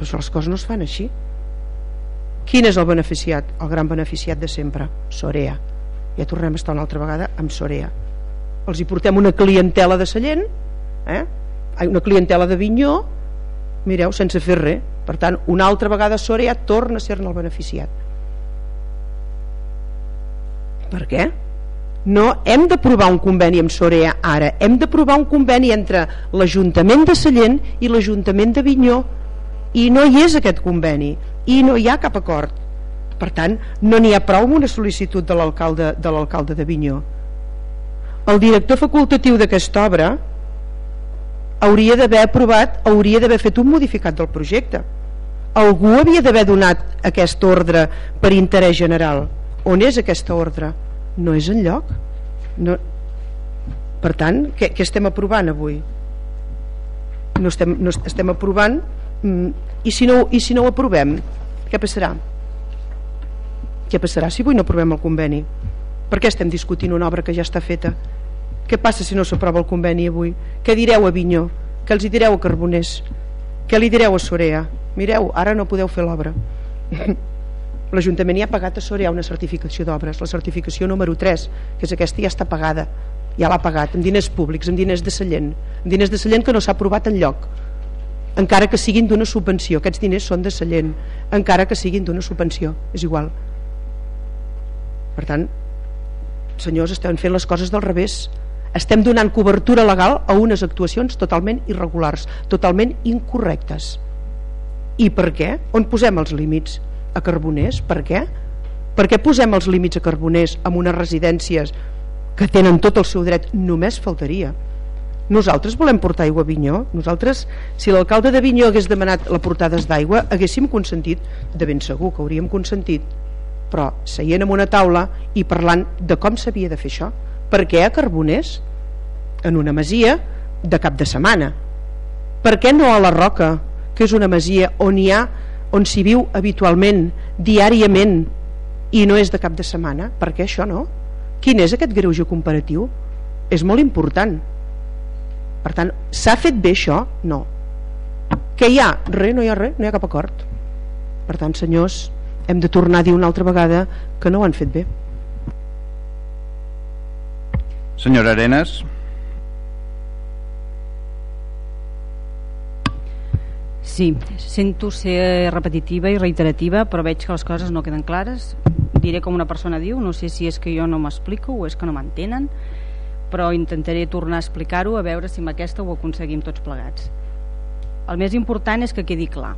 S7: Però les coses no es fan així quin és el beneficiat? el gran beneficiat de sempre Sorea. Ja tornem a estar una altra vegada amb Sorea. Els hi portem una clientela de Sallent eh? una clientela de Vinyó mireu, sense fer res per tant, una altra vegada Sorea torna a ser-ne el beneficiat. Per què? no hem d'aprovar un conveni amb Sorea ara, hem d'aprovar un conveni entre l'Ajuntament de Sallent i l'Ajuntament de Vinyó i no hi és aquest conveni i no hi ha cap acord. Per tant, no n'hi ha prou amb una sol·licitud de l'alcalde de l'alcalde de Vinyó el director facultatiu d'aquesta obra hauria d'haver aprovat hauria d'haver fet un modificat del projecte. Algú havia d'haver donat aquest ordre per interès general. On és aquesta ordre? no és en lloc no... per tant, què, què estem aprovant avui? no estem, no estem aprovant i, si no, i si no ho aprovem què passarà? què passarà si avui no aprovem el conveni? per què estem discutint una obra que ja està feta? Què passa si no s'aprova el conveni avui? Què direu a Vinyó? Què els hi direu a Carboners? Què li direu a Sorea? Mireu, ara no podeu fer l'obra. (laughs) l'Ajuntament ja ha pagat a Soria una certificació d'obres la certificació número 3 que és aquesta ja està pagada ja l'ha pagat amb diners públics, amb diners de Sallent amb diners de Sallent que no s'ha aprovat en lloc encara que siguin d'una subvenció aquests diners són de Sallent encara que siguin d'una subvenció és igual per tant senyors estem fent les coses del revés estem donant cobertura legal a unes actuacions totalment irregulars totalment incorrectes i per què? on posem els límits? a Carboners? per què? per què posem els límits a Carboners amb unes residències que tenen tot el seu dret només faltaria nosaltres volem portar aigua a Vinyó nosaltres, si l'alcalde de Vinyó hagués demanat la portades d'aigua, haguéssim consentit de ben segur que hauríem consentit. Però seient en una taula i parlant de com s'havia de fer això per què a Carboners en una masia de cap de setmana? Per què no a la Roca que és una masia on hi ha on s'hi viu habitualment diàriament i no és de cap de setmana? Per què això no? quin és aquest greuge comparatiu? és molt important per tant, s'ha fet bé això? no què hi ha? res, no hi ha res, no hi ha cap acord per tant senyors hem de tornar a dir una altra vegada que no ho han fet bé
S1: Senyora Arenas
S9: Sí, sento ser repetitiva i reiterativa, però veig que les coses no queden clares. Diré com una persona diu, no sé si és que jo no m'explico o és que no m'entenen, però intentaré tornar a explicar-ho a veure si amb aquesta ho aconseguim tots plegats. El més important és que quedi clar.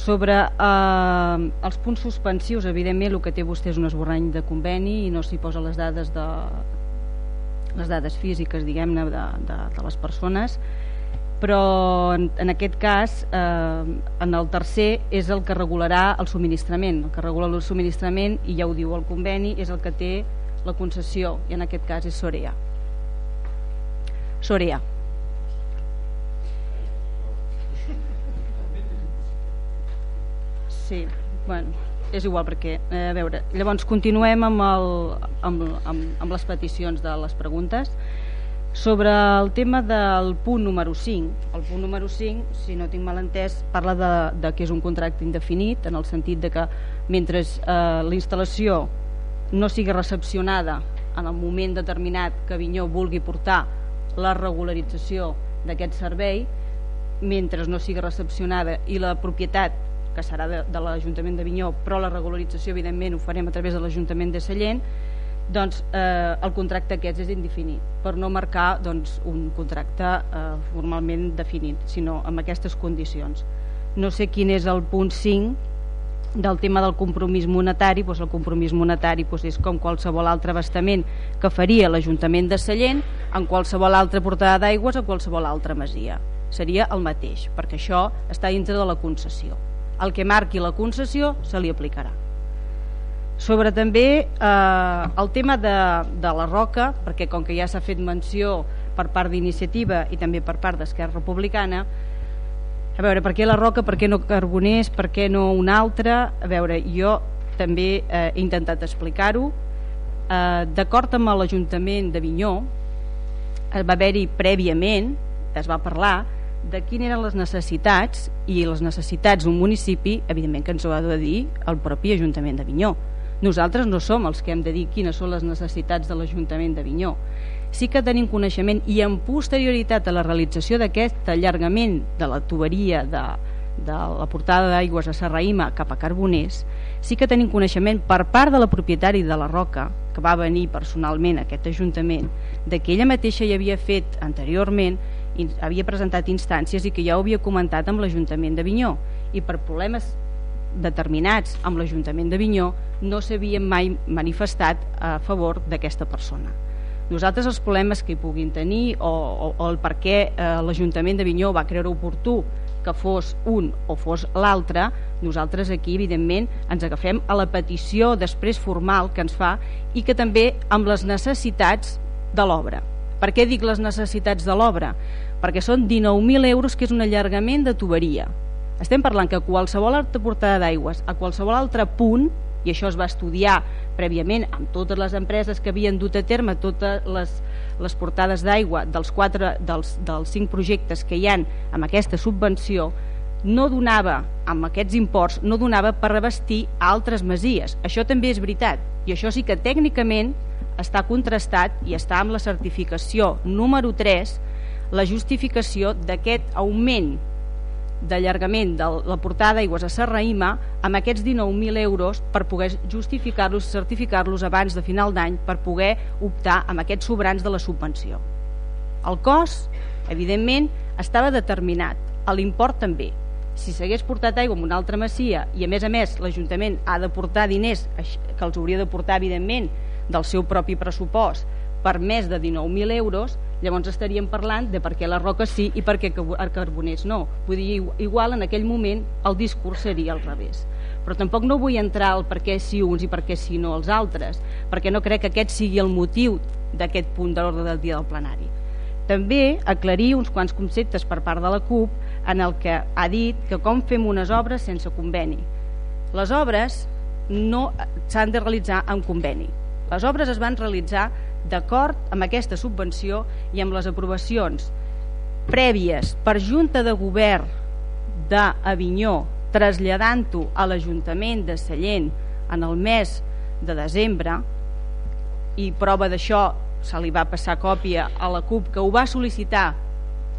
S9: Sobre eh, els punts suspensius, evidentment el que té vostè és un esborrany de conveni i no s'hi posa les dades de les dades físiques, diguem-ne, de, de, de les persones, però en, en aquest cas eh, en el tercer és el que regularà el subministrament el que regula el subministrament i ja ho diu el conveni és el que té la concessió i en aquest cas és Sorea Sorea sí, bueno és igual perquè, eh, a veure llavors continuem amb, el, amb, amb, amb les peticions de les preguntes. Sobre el tema del punt número 5, el punt número 5, si no tinc mal entès, parla de, de que és un contracte indefinit, en el sentit de que mentre eh, la instal·lació no sigui recepcionada en el moment determinat que Vinyó vulgui portar la regularització d'aquest servei, mentre no sigui recepcionada i la propietat que serà de, de l'Ajuntament de Vinyó, però la regularització evidentment ho farem a través de l'Ajuntament de Sallent, doncs eh, el contracte aquest és indefinit per no marcar doncs, un contracte eh, formalment definit sinó amb aquestes condicions. No sé quin és el punt 5 del tema del compromís monetari doncs el compromís monetari doncs és com qualsevol altre abastament que faria l'Ajuntament de Sallent en qualsevol altra portada d'aigües o qualsevol altra masia. Seria el mateix perquè això està dintre de la concessió. El que marqui la concessió se li aplicarà. Sobre també eh, el tema de, de la roca perquè com que ja s'ha fet menció per part d'iniciativa i també per part d'Esquerra Republicana a veure, per què la roca, per què no Carboners per què no una altra a veure, jo també eh, he intentat explicar-ho. Eh, d'acord amb l'Ajuntament de Vinyó eh, va haver-hi prèviament es va parlar de quines eren les necessitats i les necessitats d'un municipi evidentment que ens ho ha de dir el propi Ajuntament de Vinyó nosaltres no som els que hem de dir quines són les necessitats de l'Ajuntament de Vinyó. Sí que tenim coneixement i en posterioritat a la realització d'aquest allargament de la tuberia de, de la portada d'aigües a Serraïma cap a Carboners, sí que tenim coneixement per part de la propietari de la Roca, que va venir personalment a aquest Ajuntament, de que ella mateixa hi havia fet anteriorment, havia presentat instàncies i que ja ho havia comentat amb l'Ajuntament de Vinyó i per problemes determinats amb l'Ajuntament de Vinyó no s'havien mai manifestat a favor d'aquesta persona. Nosaltres els problemes que hi puguin tenir o, o, o el per què eh, l'Ajuntament de Vinyó va creure oportú que fos un o fos l'altre, nosaltres aquí evidentment ens agafem a la petició després formal que ens fa i que també amb les necessitats de l'obra. Per què dic les necessitats de l'obra? Perquè són 19.000 euros que és un allargament de tuberia. Estem parlant que qualsevol altra portada d'aigües a qualsevol altre punt i això es va estudiar prèviament amb totes les empreses que havien dut a terme totes les, les portades d'aigua dels, quatre, dels, dels cinc projectes que hi han amb aquesta subvenció no donava, amb aquests imports, no donava per revestir altres masies. Això també és veritat, i això sí que tècnicament està contrastat i està amb la certificació número 3 la justificació d'aquest augment d'allargament de la portada d'aigües a Serraïma amb aquests 19.000 euros per poder justificar-los, certificar-los abans de final d'any per poder optar amb aquests sobrants de la subvenció. El cost, evidentment, estava determinat, l'import també. Si s'hagués portat aigua en una altra masia i a més a més l'Ajuntament ha de portar diners que els hauria de portar evidentment del seu propi pressupost per més de 19.000 euros, llavors estaríem parlant de per què la roca sí i per què el carboners no. Vull dir, igual en aquell moment el discurs seria al revés. Però tampoc no vull entrar al per què sí uns i per què sí no els altres, perquè no crec que aquest sigui el motiu d'aquest punt de l'ordre del dia del plenari. També aclarir uns quants conceptes per part de la CUP en el que ha dit que com fem unes obres sense conveni. Les obres no s'han de realitzar amb conveni. Les obres es van realitzar d'acord amb aquesta subvenció i amb les aprovacions prèvies per Junta de Govern d'Avinyó traslladant-ho a l'Ajuntament de Sallent en el mes de desembre i prova d'això se li va passar còpia a la CUP que ho va sol·licitar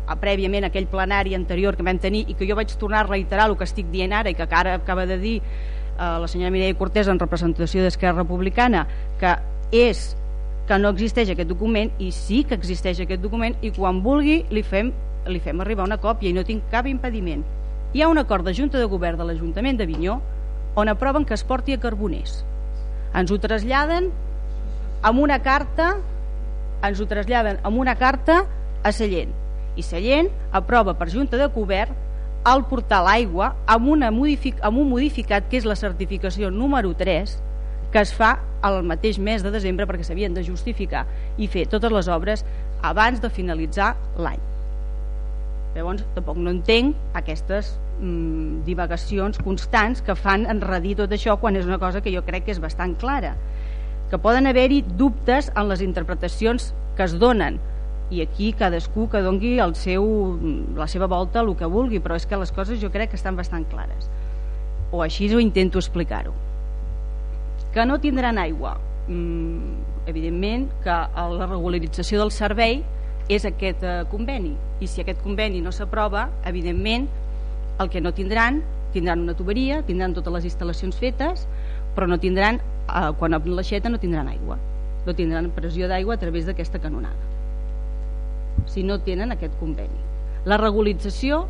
S9: a, prèviament aquell plenari anterior que vam tenir i que jo vaig tornar a reiterar el que estic dient ara i que ara acaba de dir eh, la senyora Mireia Cortés en representació d'Esquerra Republicana que és que no existeix aquest document i sí que existeix aquest document i quan vulgui li fem, li fem arribar una còpia i no tinc cap impediment. Hi ha un acord de Junta de Govern de l'Ajuntament de Vinyó on aproven que es porti a Carboners. Ens ho traslladen amb una carta ens ho traslladen amb una carta a Sallent i Sallent aprova per Junta de Govern al portar l'aigua amb, una amb un modificat que és la certificació número 3 que es fa al mateix mes de desembre perquè s'havien de justificar i fer totes les obres abans de finalitzar l'any. Llavors, tampoc no entenc aquestes mm, divagacions constants que fan enredir tot això quan és una cosa que jo crec que és bastant clara. Que poden haver-hi dubtes en les interpretacions que es donen i aquí cadascú que dongui el seu, la seva volta el que vulgui, però és que les coses jo crec que estan bastant clares. O així ho intento explicar-ho que no tindran aigua. Mm, evidentment que la regularització del servei és aquest eh, conveni. I si aquest conveni no s'aprova evidentment el que no tindran tindran una tuberia, tindran totes les instal·lacions fetes però no tindran eh, quan obren l'aixeta no tindran aigua. No tindran pressió d'aigua a través d'aquesta canonada. Si no tenen aquest conveni. La regularització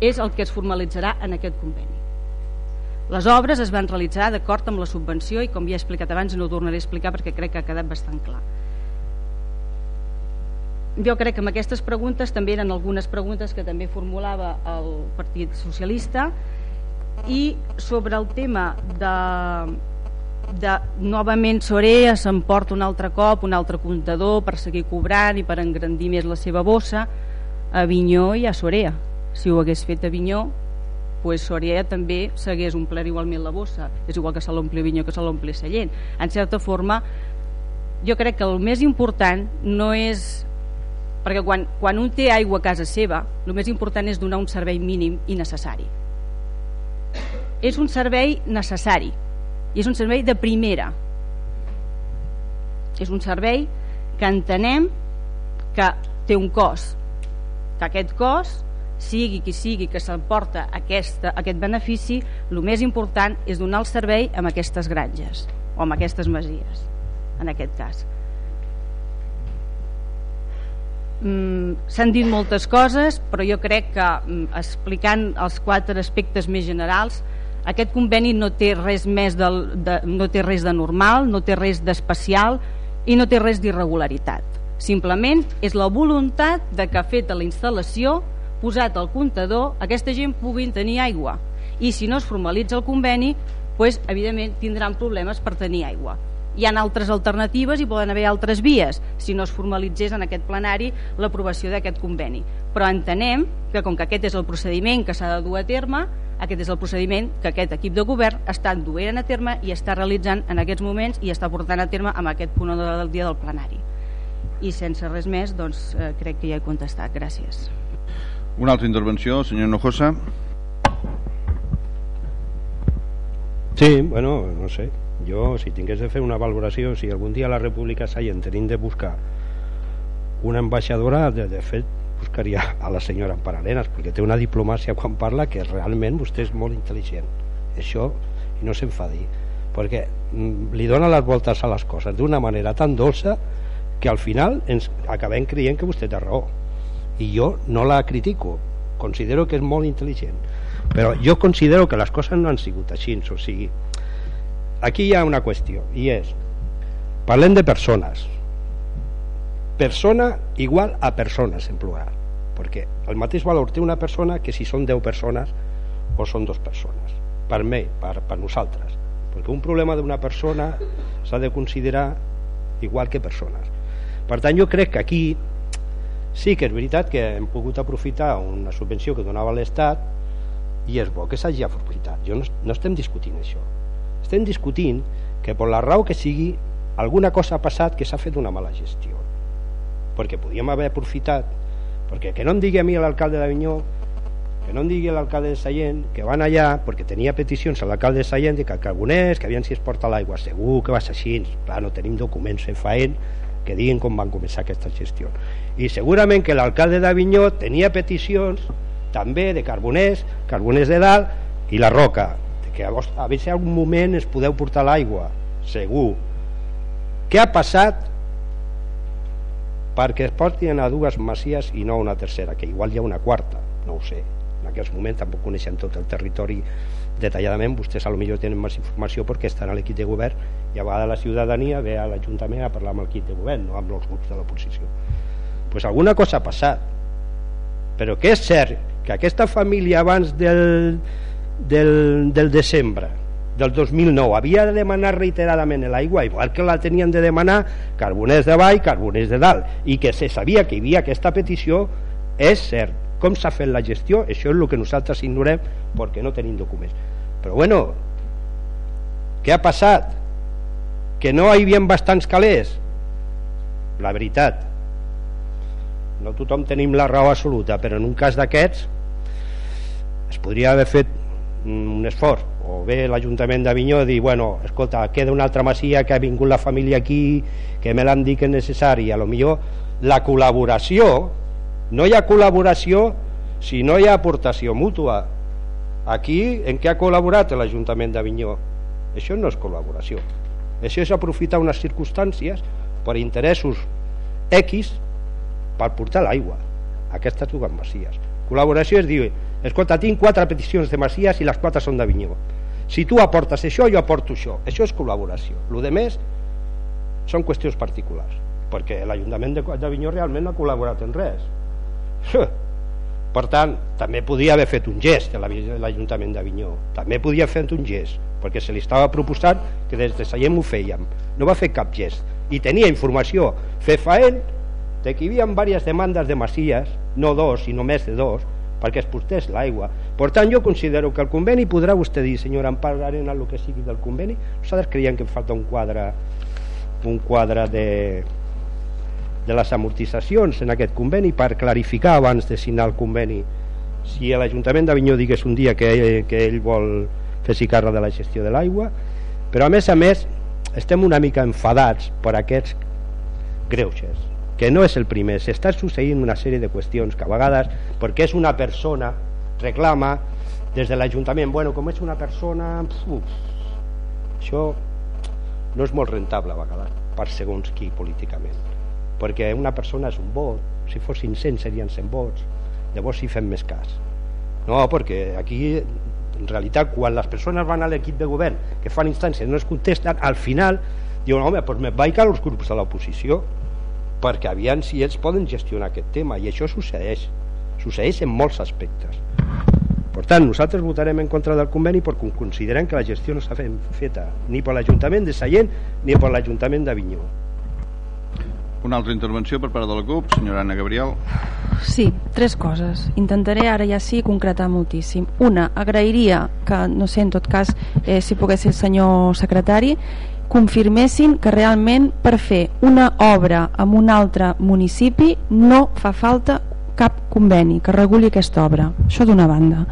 S9: és el que es formalitzarà en aquest conveni les obres es van realitzar d'acord amb la subvenció i com ja he explicat abans no ho tornaré a explicar perquè crec que ha quedat bastant clar. Jo crec que amb aquestes preguntes també eren algunes preguntes que també formulava el Partit Socialista i sobre el tema de, de novament Sorea s'emporta un altre cop un altre comptador per seguir cobrant i per engrandir més la seva bossa a Vinyó i a Sorea si ho hagués fet a Vinyó pues Soria també s'hagués omplert igualment la bossa. És igual que se l'ompli Vinyó que se l'ompli Sallent. En certa forma jo crec que el més important no és perquè quan, quan un té aigua a casa seva el més important és donar un servei mínim i necessari. És un servei necessari. I és un servei de primera. És un servei que entenem que té un cost. Que aquest cost sigui qui sigui que s'emporta aquest benefici, el més important és donar el servei amb aquestes granges o amb aquestes masies, en aquest cas. Mm, S'han dit moltes coses, però jo crec que mm, explicant els quatre aspectes més generals, aquest conveni no té res més de, de, no té res de normal, no té res d'especial i no té res d'irregularitat. Simplement és la voluntat de que feta la instal·lació posat al comptador aquesta gent puguin tenir aigua. I si no es formalitza el conveni pues, evidentment tindran problemes per tenir aigua. Hi ha altres alternatives i poden haver altres vies si no es formalitzés en aquest plenari l'aprovació d'aquest conveni. Però entenem que com que aquest és el procediment que s'ha de dur a terme aquest és el procediment que aquest equip de govern està duent a terme i està realitzant en aquests moments i està portant a terme amb aquest punt del dia del plenari. I sense res més doncs, eh, crec que ja he contestat. Gràcies
S1: Una altra intervenció, senyor Nojosa.
S8: Sí, bueno, no sé. Jo, si tingués de fer una valoració, si algun dia la República Saient tenim de buscar una ambaixadora, de, de fet, buscaria a la senyora Ampararenas, perquè té una diplomàcia quan parla que realment vostè és molt intel·ligent. Això, i no s'enfadi, perquè mm, li dona les voltes a les coses d'una manera tan dolça que al final ens acabem creient que vostè té raó. I jo no la critico, considero que és molt intel·ligent. Però jo considero que les coses no han sigut així, o sigui, aquí hi ha una qüestió, i és, parlem de persones, persona igual a persones en plural perquè el mateix valor té una persona que si són 10 persones o són dues persones. Per mi, per, per nosaltres. Perquè un problema d'una persona s'ha de considerar igual que persones. Per tant jo crec que aquí sí que és veritat que hem pogut aprofitar una subvenció que donava l'Estat i és bo que s'hagi aprofitat. Jo no, no estem discutint això. Estem discutint que per la raó que sigui alguna cosa ha passat que s'ha fet una mala gestió. Perquè podíem haver aprofitat perquè que no em digui a mi l'alcalde d'Avinyó que no em digui l'alcalde de Sallent que van allà perquè tenia peticions a l'alcalde de Sallent que el carboners, que havien si es porta l'aigua segur que va ser així, clar, no tenim documents en faent que diguin com van començar aquesta gestió i segurament que l'alcalde d'Avinyó tenia peticions també de carboners, carboners de dalt i la roca, que a, vos, a veure si algun moment es podeu portar l'aigua. Segur. Què ha passat? Perquè es portin a dues masies i no una tercera, que igual hi ha una quarta, no ho sé. En aquests moments tampoc coneixen tot el territori detalladament, vostès a millor tenen més informació perquè estan a l'equip de govern i a vegades la ciutadania ve a l'Ajuntament a parlar amb l'equip de govern, no amb els grups de l'oposició. Pues alguna cosa ha passat, però que és cert que aquesta família abans del, del, del desembre del 2009 havia de demanar reiteradament l'aigua igual que la tenien de demanar carboners de baix, carboners de dalt i que se sabia que hi havia aquesta petició és cert, com s'ha fet la gestió? Això és el que nosaltres ignorem perquè no tenim documents. Però bueno què ha passat? que no hi havia bastants calés? La veritat no tothom tenim la raó absoluta però en un cas d'aquests es podria haver fet un esforç o bé l'Ajuntament d'Avinyó dir, bueno, escolta, queda una altra masia que ha vingut la família aquí, que me l'han dit que és necessari, a lo millor la col·laboració, no hi ha col·laboració si no hi ha aportació mútua. Aquí, en què ha col·laborat l'Ajuntament d'Avinyó? Això no és col·laboració. Això és aprofitar unes circumstàncies per interessos X per portar l'aigua. A aquestes dues masies. Col·laboració és dir, escolta, tinc quatre peticions de masies i les quatre són d'Avinyó si tu aportes això jo aporto això. Això és col·laboració. El de més són qüestions particulars perquè l'Ajuntament d'Avinyó realment no ha col·laborat en res. (laughs) Per tant també podia haver fet un gest l'Ajuntament d'Avinyó també podia haver fet un gest perquè se li estava proposant que des de Sallem ho fèiem. No va fer cap gest. I tenia informació. Faent de que hi havia diverses demandes de masies no dos sinó més de dos perquè es portés l'aigua. Per tant, jo considero que el conveni podrà vostè dir, senyora, em parlarem el que sigui del conveni. Nosaltres creiem que falta un quadre un quadre de, de les amortitzacions en aquest conveni per clarificar abans de signar el conveni si l'Ajuntament d'Avinyó digués un dia que, que ell vol fer-s'hi càrrec de la gestió de l'aigua però a més a més estem una mica enfadats per aquests greuges que no és el primer, s'està succeint una sèrie de qüestions que a vegades, perquè és una persona, reclama des de l'Ajuntament, bueno, com és una persona, uf, això no és molt rentable a vegades per segons qui políticament, perquè una persona és un vot, si fossin 100 serien 100 vots, llavors si fem més cas. No, perquè aquí en realitat quan les persones van a l'equip de govern que fan instàncies no es contesten, al final diuen, home, doncs me vaig als grups de l'oposició perquè aviam si ells poden gestionar aquest tema i això succeeix. Succeeix en molts aspectes. Per tant nosaltres votarem en contra del conveni perquè considerem que la gestió no s'ha feta ni per l'Ajuntament de Sallent ni per l'Ajuntament d'Avinyó.
S1: Una altra intervenció per part de la CUP senyora Anna Gabriel.
S2: Sí, tres coses. Intentaré ara ja sí concretar moltíssim. Una, agrairia que no sé en tot cas eh, si pogués ser el senyor secretari confirmessin que realment per fer una obra en un altre municipi no fa falta cap conveni que reguli aquesta obra. Això d'una banda.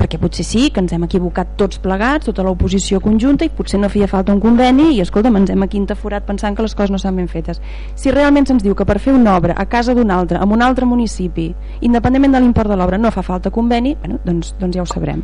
S2: Perquè potser sí, que ens hem equivocat tots plegats, tota l'oposició conjunta i potser no feia falta un conveni i escolta, ens hem forat pensant que les coses no estan ben fetes. Si realment se'ns diu que per fer una obra a casa d'un altre, en un altre municipi independentment de l'import de l'obra no fa falta conveni bueno, doncs, doncs ja ho sabrem.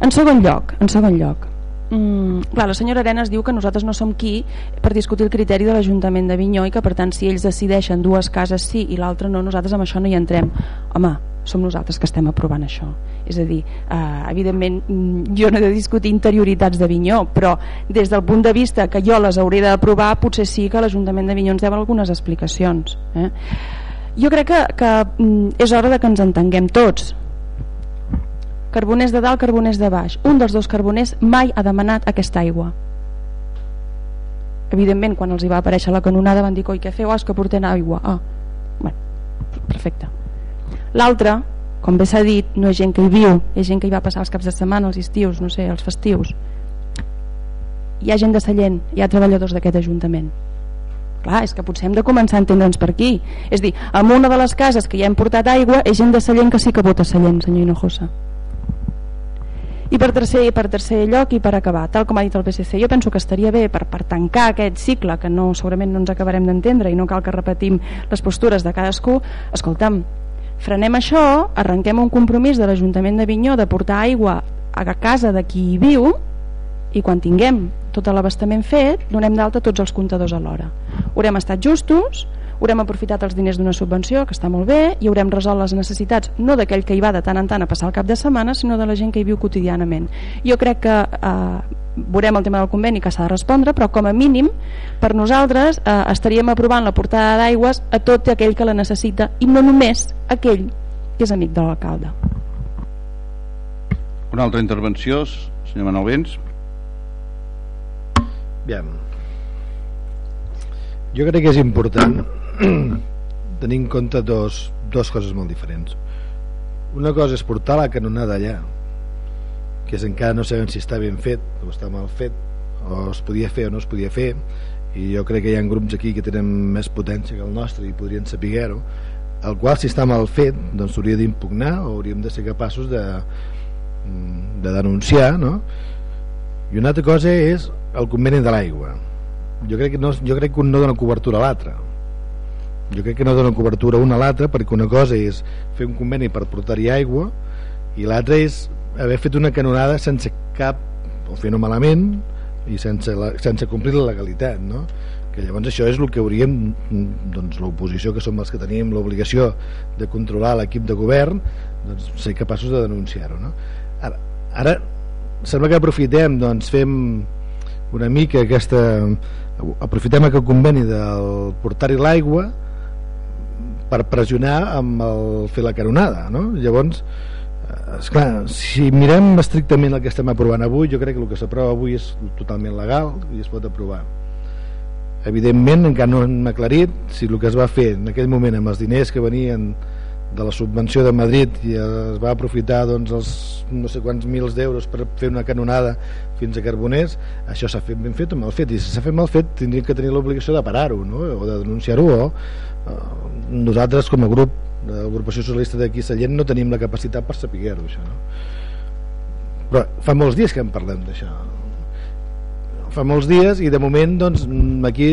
S2: En segon lloc, en segon lloc Mm, clar, la senyora Arenas diu que nosaltres no som qui per discutir el criteri de l'Ajuntament d'Avinyó i que per tant si ells decideixen dues cases sí i l'altra no, nosaltres amb això no hi entrem. Home, som nosaltres que estem aprovant això. És a dir, eh, evidentment mm, jo no he de discutir interioritats d'Avinyó però des del punt de vista que jo les hauré d'aprovar potser sí que l'Ajuntament d'Avinyó ens deu algunes explicacions eh? jo crec que, que mm, és hora de que ens entenguem tots carboners de dalt, carboners de baix. Un dels dos carboners mai ha demanat aquesta aigua. Evidentment quan els hi va aparèixer la canonada van dir coi què feu? Ah, és que portem aigua. Ah, bueno, perfecte. L'altre, com bé s'ha dit no és gent que hi viu, és gent que hi va passar els caps de setmana, els estius, no sé, els festius. Hi ha gent de Sallent hi ha treballadors d'aquest Ajuntament. Clar, és que potser hem de començar a entendre'ns per aquí. És dir, en una de les cases que ja hem portat aigua és gent de Sallent que sí que vota Sallent senyor Hinojosa i per tercer, per tercer lloc i per acabar, tal com ha dit el PSC, jo penso que estaria bé per, per tancar aquest cicle que no, segurament no ens acabarem d'entendre i no cal que repetim les postures de cadascú, escolta'm, frenem això, arrenquem un compromís de l'Ajuntament de Vinyó de portar aigua a casa de qui hi viu i quan tinguem tot l'abastament fet donem d'alta tots els comptadors alhora. Haurem estat justos, haurem aprofitat els diners d'una subvenció, que està molt bé, i haurem resolt les necessitats, no d'aquell que hi va de tant en tant a passar el cap de setmana, sinó de la gent que hi viu quotidianament. Jo crec que eh, veurem el tema del conveni que s'ha de respondre, però com a mínim per nosaltres eh, estaríem aprovant la portada d'aigües a tot aquell que la necessita i no només aquell que és amic de l'alcalde.
S1: Una altra intervenció, senyor Manuel Vents.
S6: Bien. Jo crec que és important (clears throat) tenir en compte dos, dos coses molt diferents. Una cosa és portar la canonada allà que és encara no sabem si està ben fet o està mal fet o es podia fer o no es podia fer i jo crec que hi ha grups aquí que tenen més potència que el nostre i podrien saber-ho el qual si està mal fet doncs s'hauria d'impugnar o hauríem de ser capaços de, de denunciar no? i una altra cosa és el conveni de l'aigua. Jo crec que no, jo crec que un no dona cobertura a l'altre jo crec que no dona cobertura una a l'altra perquè una cosa és fer un conveni per portar-hi aigua i l'altra és haver fet una canonada sense cap o fent-ho malament i sense, la, sense complir la legalitat no? que llavors això és el que hauríem doncs l'oposició que som els que tenim l'obligació de controlar l'equip de govern doncs ser capaços de denunciar-ho no? ara, ara sembla que aprofitem doncs fem una mica aquesta aprofitem aquest conveni del portar-hi l'aigua per pressionar amb el fer la caronada no? llavors eh, esclar, si mirem estrictament el que estem aprovant avui jo crec que el que s'aprova avui és totalment legal i es pot aprovar evidentment encara no hem aclarit si el que es va fer en aquell moment amb els diners que venien de la subvenció de Madrid i es va aprofitar doncs, els no sé quants mils d'euros per fer una canonada fins a Carboners això s'ha fet ben fet o mal fet i si s'ha fet mal fet tindríem que tenir l'obligació de parar-ho no? o de denunciar-ho o Eh, nosaltres com a grup l'agrupació socialista d'aquí Sallent no tenim la capacitat per saber-ho això no? però fa molts dies que en parlem d'això fa molts dies i de moment doncs, aquí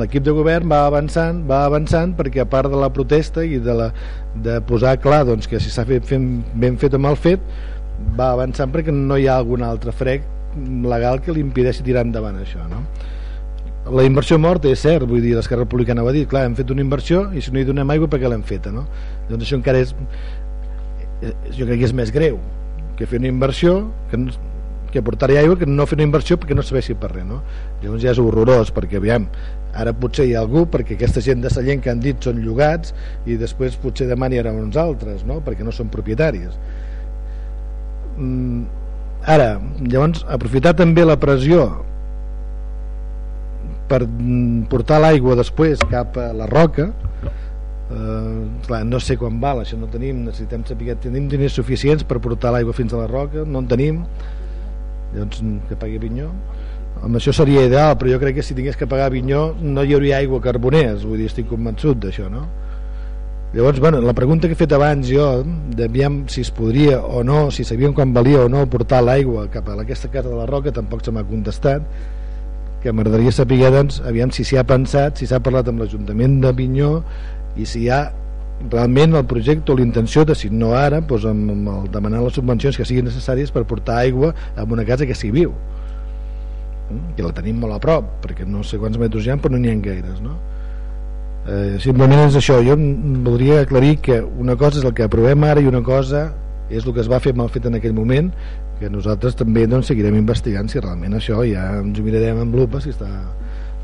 S6: l'equip de govern va avançant va avançant perquè a part de la protesta i de, la, de posar clar doncs, que si s'ha fet fent, ben fet o mal fet va avançant perquè no hi ha algun altre frec legal que li impedeixi tirar endavant això no? La inversió morta és cert, vull dir, l'Esquerra Republicana ha dit, clar, hem fet una inversió i si no hi donem aigua perquè l'hem feta, no? Doncs això encara és, eh, jo crec que és més greu que fer una inversió que, que portar-hi aigua que no fer una inversió perquè no serveixi per res, no? Llavors ja és horrorós, perquè aviam, ara potser hi ha algú, perquè aquesta gent de Sallent que han dit són llogats i després potser demà n'hi haurà uns altres, no? Perquè no són propietaris. Mm, ara, llavors, aprofitar també la pressió per portar l'aigua després cap a la roca eh, clar, no sé quan val això no tenim, necessitem saber tenim diners suficients per portar l'aigua fins a la roca no en tenim llavors que pagui Vinyó amb això seria ideal, però jo crec que si tingués que pagar Vinyó no hi hauria aigua carboners, vull dir, estic convençut d'això, no? Llavors, bueno, la pregunta que he fet abans jo, d'aviam si es podria o no, si sabíem quan valia o no portar l'aigua cap a aquesta casa de la Roca, tampoc se m'ha contestat, que m'agradaria saber, doncs, aviam si s'hi ha pensat, si s'ha parlat amb l'Ajuntament de Vinyó i si hi ha realment el projecte o l'intenció de, si no ara, doncs amb, amb el, demanar les subvencions que siguin necessàries per portar aigua a una casa que s'hi viu mm? que la tenim molt a prop perquè no sé quants metres hi ha però no n'hi ha gaires no? eh, simplement és això jo voldria aclarir que una cosa és el que aprovem ara i una cosa és el que es va fer mal fet en aquell moment que nosaltres també doncs, seguirem investigant si realment això ja ens ho mirarem amb lupa si està,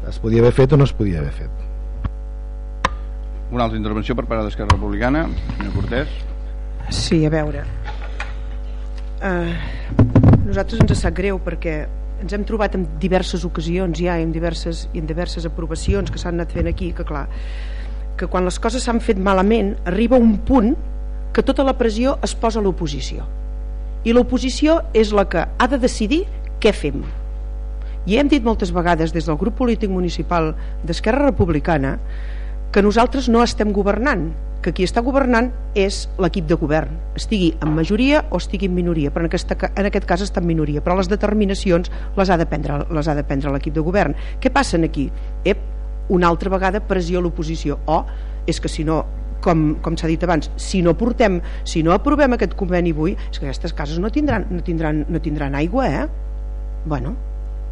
S6: es podia haver fet o no es podia haver fet.
S1: Una altra intervenció per part d'Esquerra Republicana senyor Cortés.
S7: Sí, a veure. Uh, nosaltres ens sap greu perquè ens hem trobat en diverses ocasions ja en diverses, en diverses aprovacions que s'han anat fent aquí que clar que quan les coses s'han fet malament arriba un punt que tota la pressió es posa a l'oposició i l'oposició és la que ha de decidir què fem i hem dit moltes vegades des del grup polític municipal d'Esquerra Republicana que nosaltres no estem governant que qui està governant és l'equip de govern, estigui en majoria o estigui en minoria, però en, aquesta, en aquest cas està en minoria, però les determinacions les ha de prendre les ha de prendre l'equip de govern. Què passa aquí? Ep, una altra vegada pressió a l'oposició, o oh, és que si no com, com s'ha dit abans, si no portem, si no aprovem aquest conveni avui, és que aquestes cases no tindran, no tindran, no tindran aigua, eh? Bueno,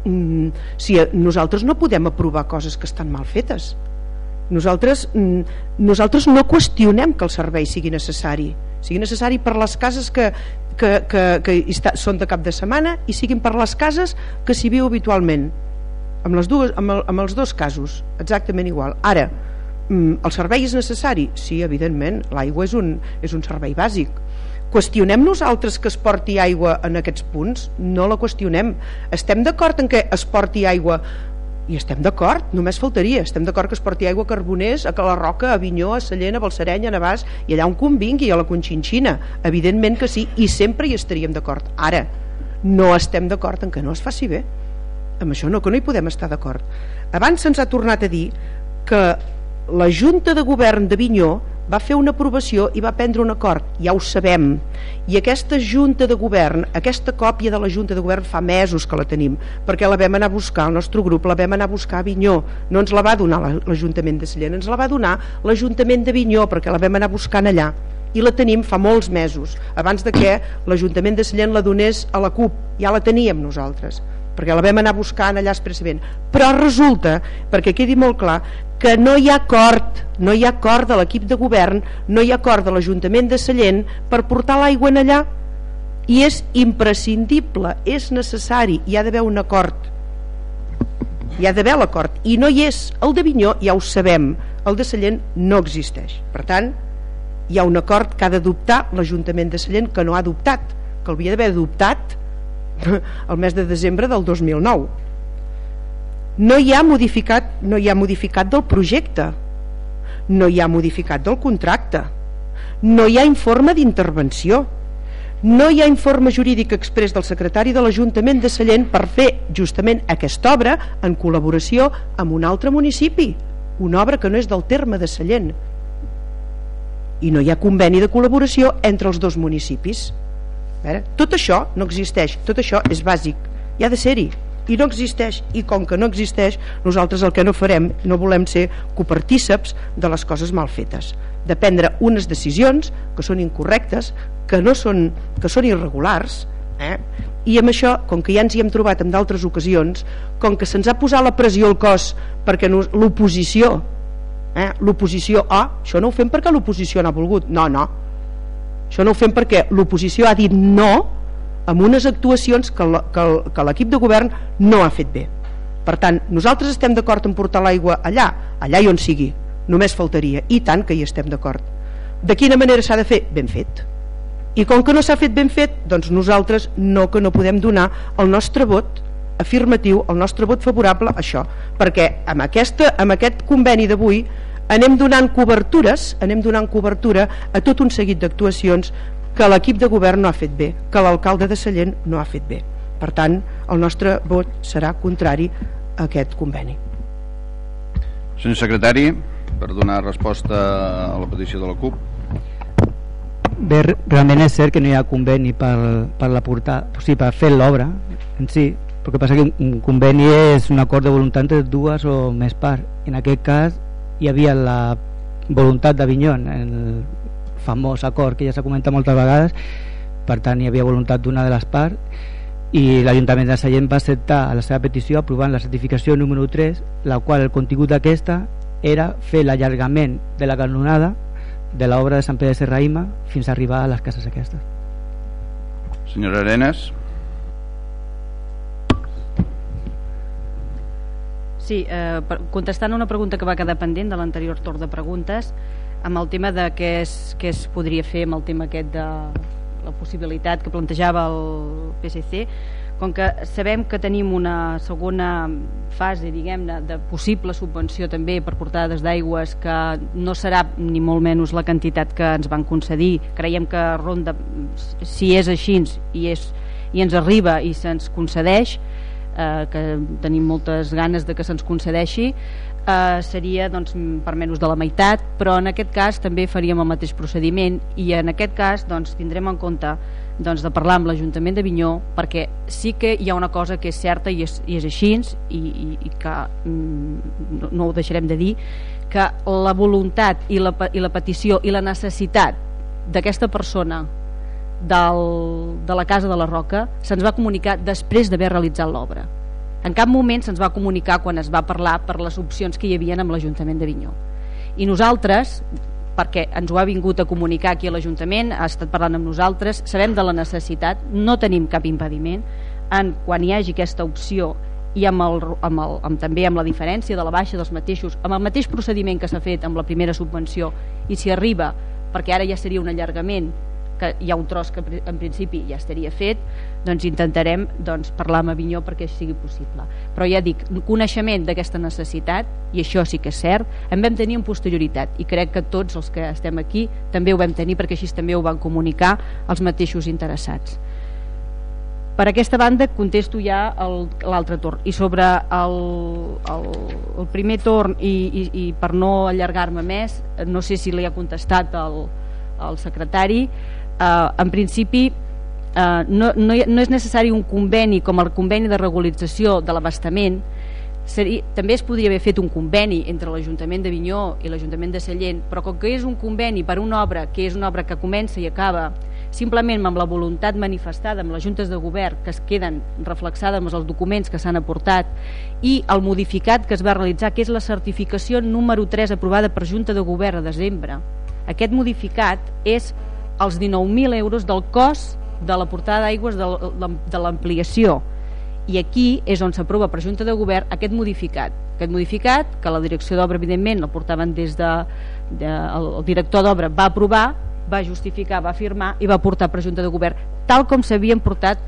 S7: mm, si nosaltres no podem aprovar coses que estan mal fetes, nosaltres, mm, nosaltres no qüestionem que el servei sigui necessari. Sigui necessari per les cases que, que, que, que està, són de cap de setmana i siguin per les cases que s'hi viu habitualment. Amb, les dues, amb, el, amb els dos casos exactament igual. Ara, el servei és necessari? sí, evidentment, l'aigua és, un, és un servei bàsic. Qüestionem nosaltres que es porti aigua en aquests punts? No la qüestionem. Estem d'acord en que es porti aigua? I estem d'acord, només faltaria. Estem d'acord que es porti aigua a Carboners a la Roca, a Vinyó, a Sallent, a Balsareny, a Navàs i allà on convingui, a la Conxinxina. Evidentment que sí, i sempre hi estaríem d'acord. Ara, no estem d'acord en que no es faci bé. Amb això no, que no hi podem estar d'acord. Abans se'ns ha tornat a dir que la Junta de Govern de Vinyó va fer una aprovació i va prendre un acord, ja ho sabem. I aquesta junta de govern aquesta còpia de la junta de govern fa mesos que la tenim, perquè la vam anar a buscar el nostre grup la vam anar a buscar a Vinyó no ens la va donar l'Ajuntament de Sallent ens la va donar l'Ajuntament de Vinyó perquè la vam anar buscant allà. I la tenim fa molts mesos abans de que l'Ajuntament de Sallent la donés a la CUP, ja la teníem nosaltres perquè la vam anar buscant allà expressament. Però resulta, perquè quedi molt clar que no hi ha acord no hi ha acord de l'equip de govern no hi ha acord de l'Ajuntament de Sallent per portar l'aigua en allà. I és imprescindible és necessari, hi ha d'haver un acord. Hi ha d'haver l'acord. I no hi és, el de Vinyó ja ho sabem el de Sallent no existeix. Per tant hi ha un acord que ha d'adoptar l'Ajuntament de Sallent que no ha adoptat que l'havia d'haver adoptat (laughs) el mes de desembre del 2009 no hi ha modificat no hi ha modificat del projecte. No hi ha modificat del contracte. No hi ha informe d'intervenció. No hi ha informe jurídic express del secretari de l'Ajuntament de Sallent per fer justament aquesta obra en col·laboració amb un altre municipi una obra que no és del terme de Sallent. I no hi ha conveni de col·laboració entre els dos municipis veure, tot això no existeix. Tot això és bàsic, hi ha de ser-hi. I no existeix, i com que no existeix nosaltres el que no farem no volem ser copartíceps de les coses mal fetes. De prendre unes decisions que són incorrectes que, no són, que són irregulars eh? i amb això, com que ja ens hi hem trobat en d'altres ocasions, com que se'ns ha posat la pressió al cos perquè no, l'oposició eh? l'oposició, ah, això no ho fem perquè l'oposició n'ha volgut, no, no això no ho fem perquè l'oposició ha dit no amb unes actuacions que l'equip de govern no ha fet bé. Per tant, nosaltres estem d'acord en portar l'aigua allà, allà i on sigui, només faltaria, i tant que hi estem d'acord. De quina manera s'ha de fer? Ben fet. I com que no s'ha fet ben fet, doncs nosaltres no que no podem donar el nostre vot afirmatiu, el nostre vot favorable a això, perquè amb, aquesta, amb aquest conveni d'avui anem donant cobertures anem donant cobertura a tot un seguit d'actuacions que l'equip de govern no ha fet bé que l'alcalde de Sallent no ha fet bé per tant el nostre vot serà contrari a aquest conveni
S1: Senyor secretari per donar resposta a la petició de la CUP.
S4: Bé, realment és cert que no hi ha conveni per, per, la portar, o sigui, per fer l'obra en si, però que passa que un conveni és un acord de voluntat entre dues o més parts. En aquest cas hi havia la voluntat d'Avinyon, el famós acord que ja s'ha comentat moltes vegades, per tant hi havia voluntat d'una de les parts i l'Ajuntament de Sallent va acceptar la seva petició aprovant la certificació número 3 la qual el contingut d'aquesta era fer l'allargament de la canonada de l'obra de Sant Pere de Serraïma fins a arribar a les cases aquestes.
S1: Senyora Arenas
S9: Sí, eh, contestant una pregunta que va quedar pendent de l'anterior torn de preguntes amb el tema de què es, què es podria fer amb el tema aquest de la possibilitat que plantejava el PSC com que sabem que tenim una segona fase diguem-ne de possible subvenció també per portades d'aigües que no serà ni molt menys la quantitat que ens van concedir. Creiem que ronda si és així i, és, i ens arriba i se'ns concedeix eh, que tenim moltes ganes de que se'ns concedeixi eh, seria doncs, per menys de la meitat, però en aquest cas també faríem el mateix procediment i en aquest cas doncs, tindrem en compte doncs, de parlar amb l'Ajuntament de Vinyó perquè sí que hi ha una cosa que és certa i és, i és així i, i, i que mm, no, no ho deixarem de dir que la voluntat i la, i la petició i la necessitat d'aquesta persona del, de la Casa de la Roca se'ns va comunicar després d'haver realitzat l'obra en cap moment se'ns va comunicar quan es va parlar per les opcions que hi havien amb l'Ajuntament de Vinyó. I nosaltres, perquè ens ho ha vingut a comunicar aquí a l'Ajuntament, ha estat parlant amb nosaltres, sabem de la necessitat, no tenim cap impediment en quan hi hagi aquesta opció i amb, el, amb, el, amb també amb la diferència de la baixa dels mateixos, amb el mateix procediment que s'ha fet amb la primera subvenció i si arriba, perquè ara ja seria un allargament que hi ha un tros que en principi ja estaria fet doncs intentarem doncs, parlar amb Avinyó perquè sigui possible. Però ja dic, coneixement d'aquesta necessitat i això sí que és cert en vam tenir en posterioritat i crec que tots els que estem aquí també ho vam tenir perquè així també ho van comunicar els mateixos interessats. Per aquesta banda contesto ja l'altre torn. I sobre el, el, el primer torn i, i, i per no allargar-me més no sé si li ha contestat el, el secretari en principi eh, no, no, no és necessari un conveni com el conveni de regularització de l'abastament Seria, també es podria haver fet un conveni entre l'Ajuntament de Vinyó i l'Ajuntament de Sallent, però com que és un conveni per una obra que és una obra que comença i acaba simplement amb la voluntat manifestada amb les juntes de govern que es queden reflexades amb els documents que s'han aportat i el modificat que es va realitzar, que és la certificació número 3 aprovada per Junta de Govern a desembre. Aquest modificat és els 19.000 euros del cost de la portada d'aigües de l'ampliació. I aquí és on s'aprova per Junta de Govern aquest modificat. Aquest modificat que la direcció d'obra evidentment el portaven des de, de el, el director d'obra va aprovar va justificar, va afirmar i va portar per Junta de Govern tal com s'havien portat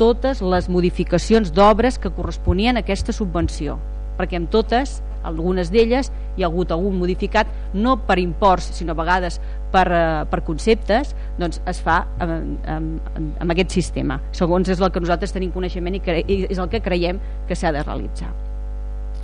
S9: totes les modificacions d'obres que corresponien a aquesta subvenció. Perquè amb totes algunes d'elles hi ha hagut algun modificat no per imports sinó a vegades per, eh, per conceptes doncs es fa amb, amb, amb aquest sistema. Segons és el que nosaltres tenim coneixement i, cre i és el que creiem que s'ha de realitzar.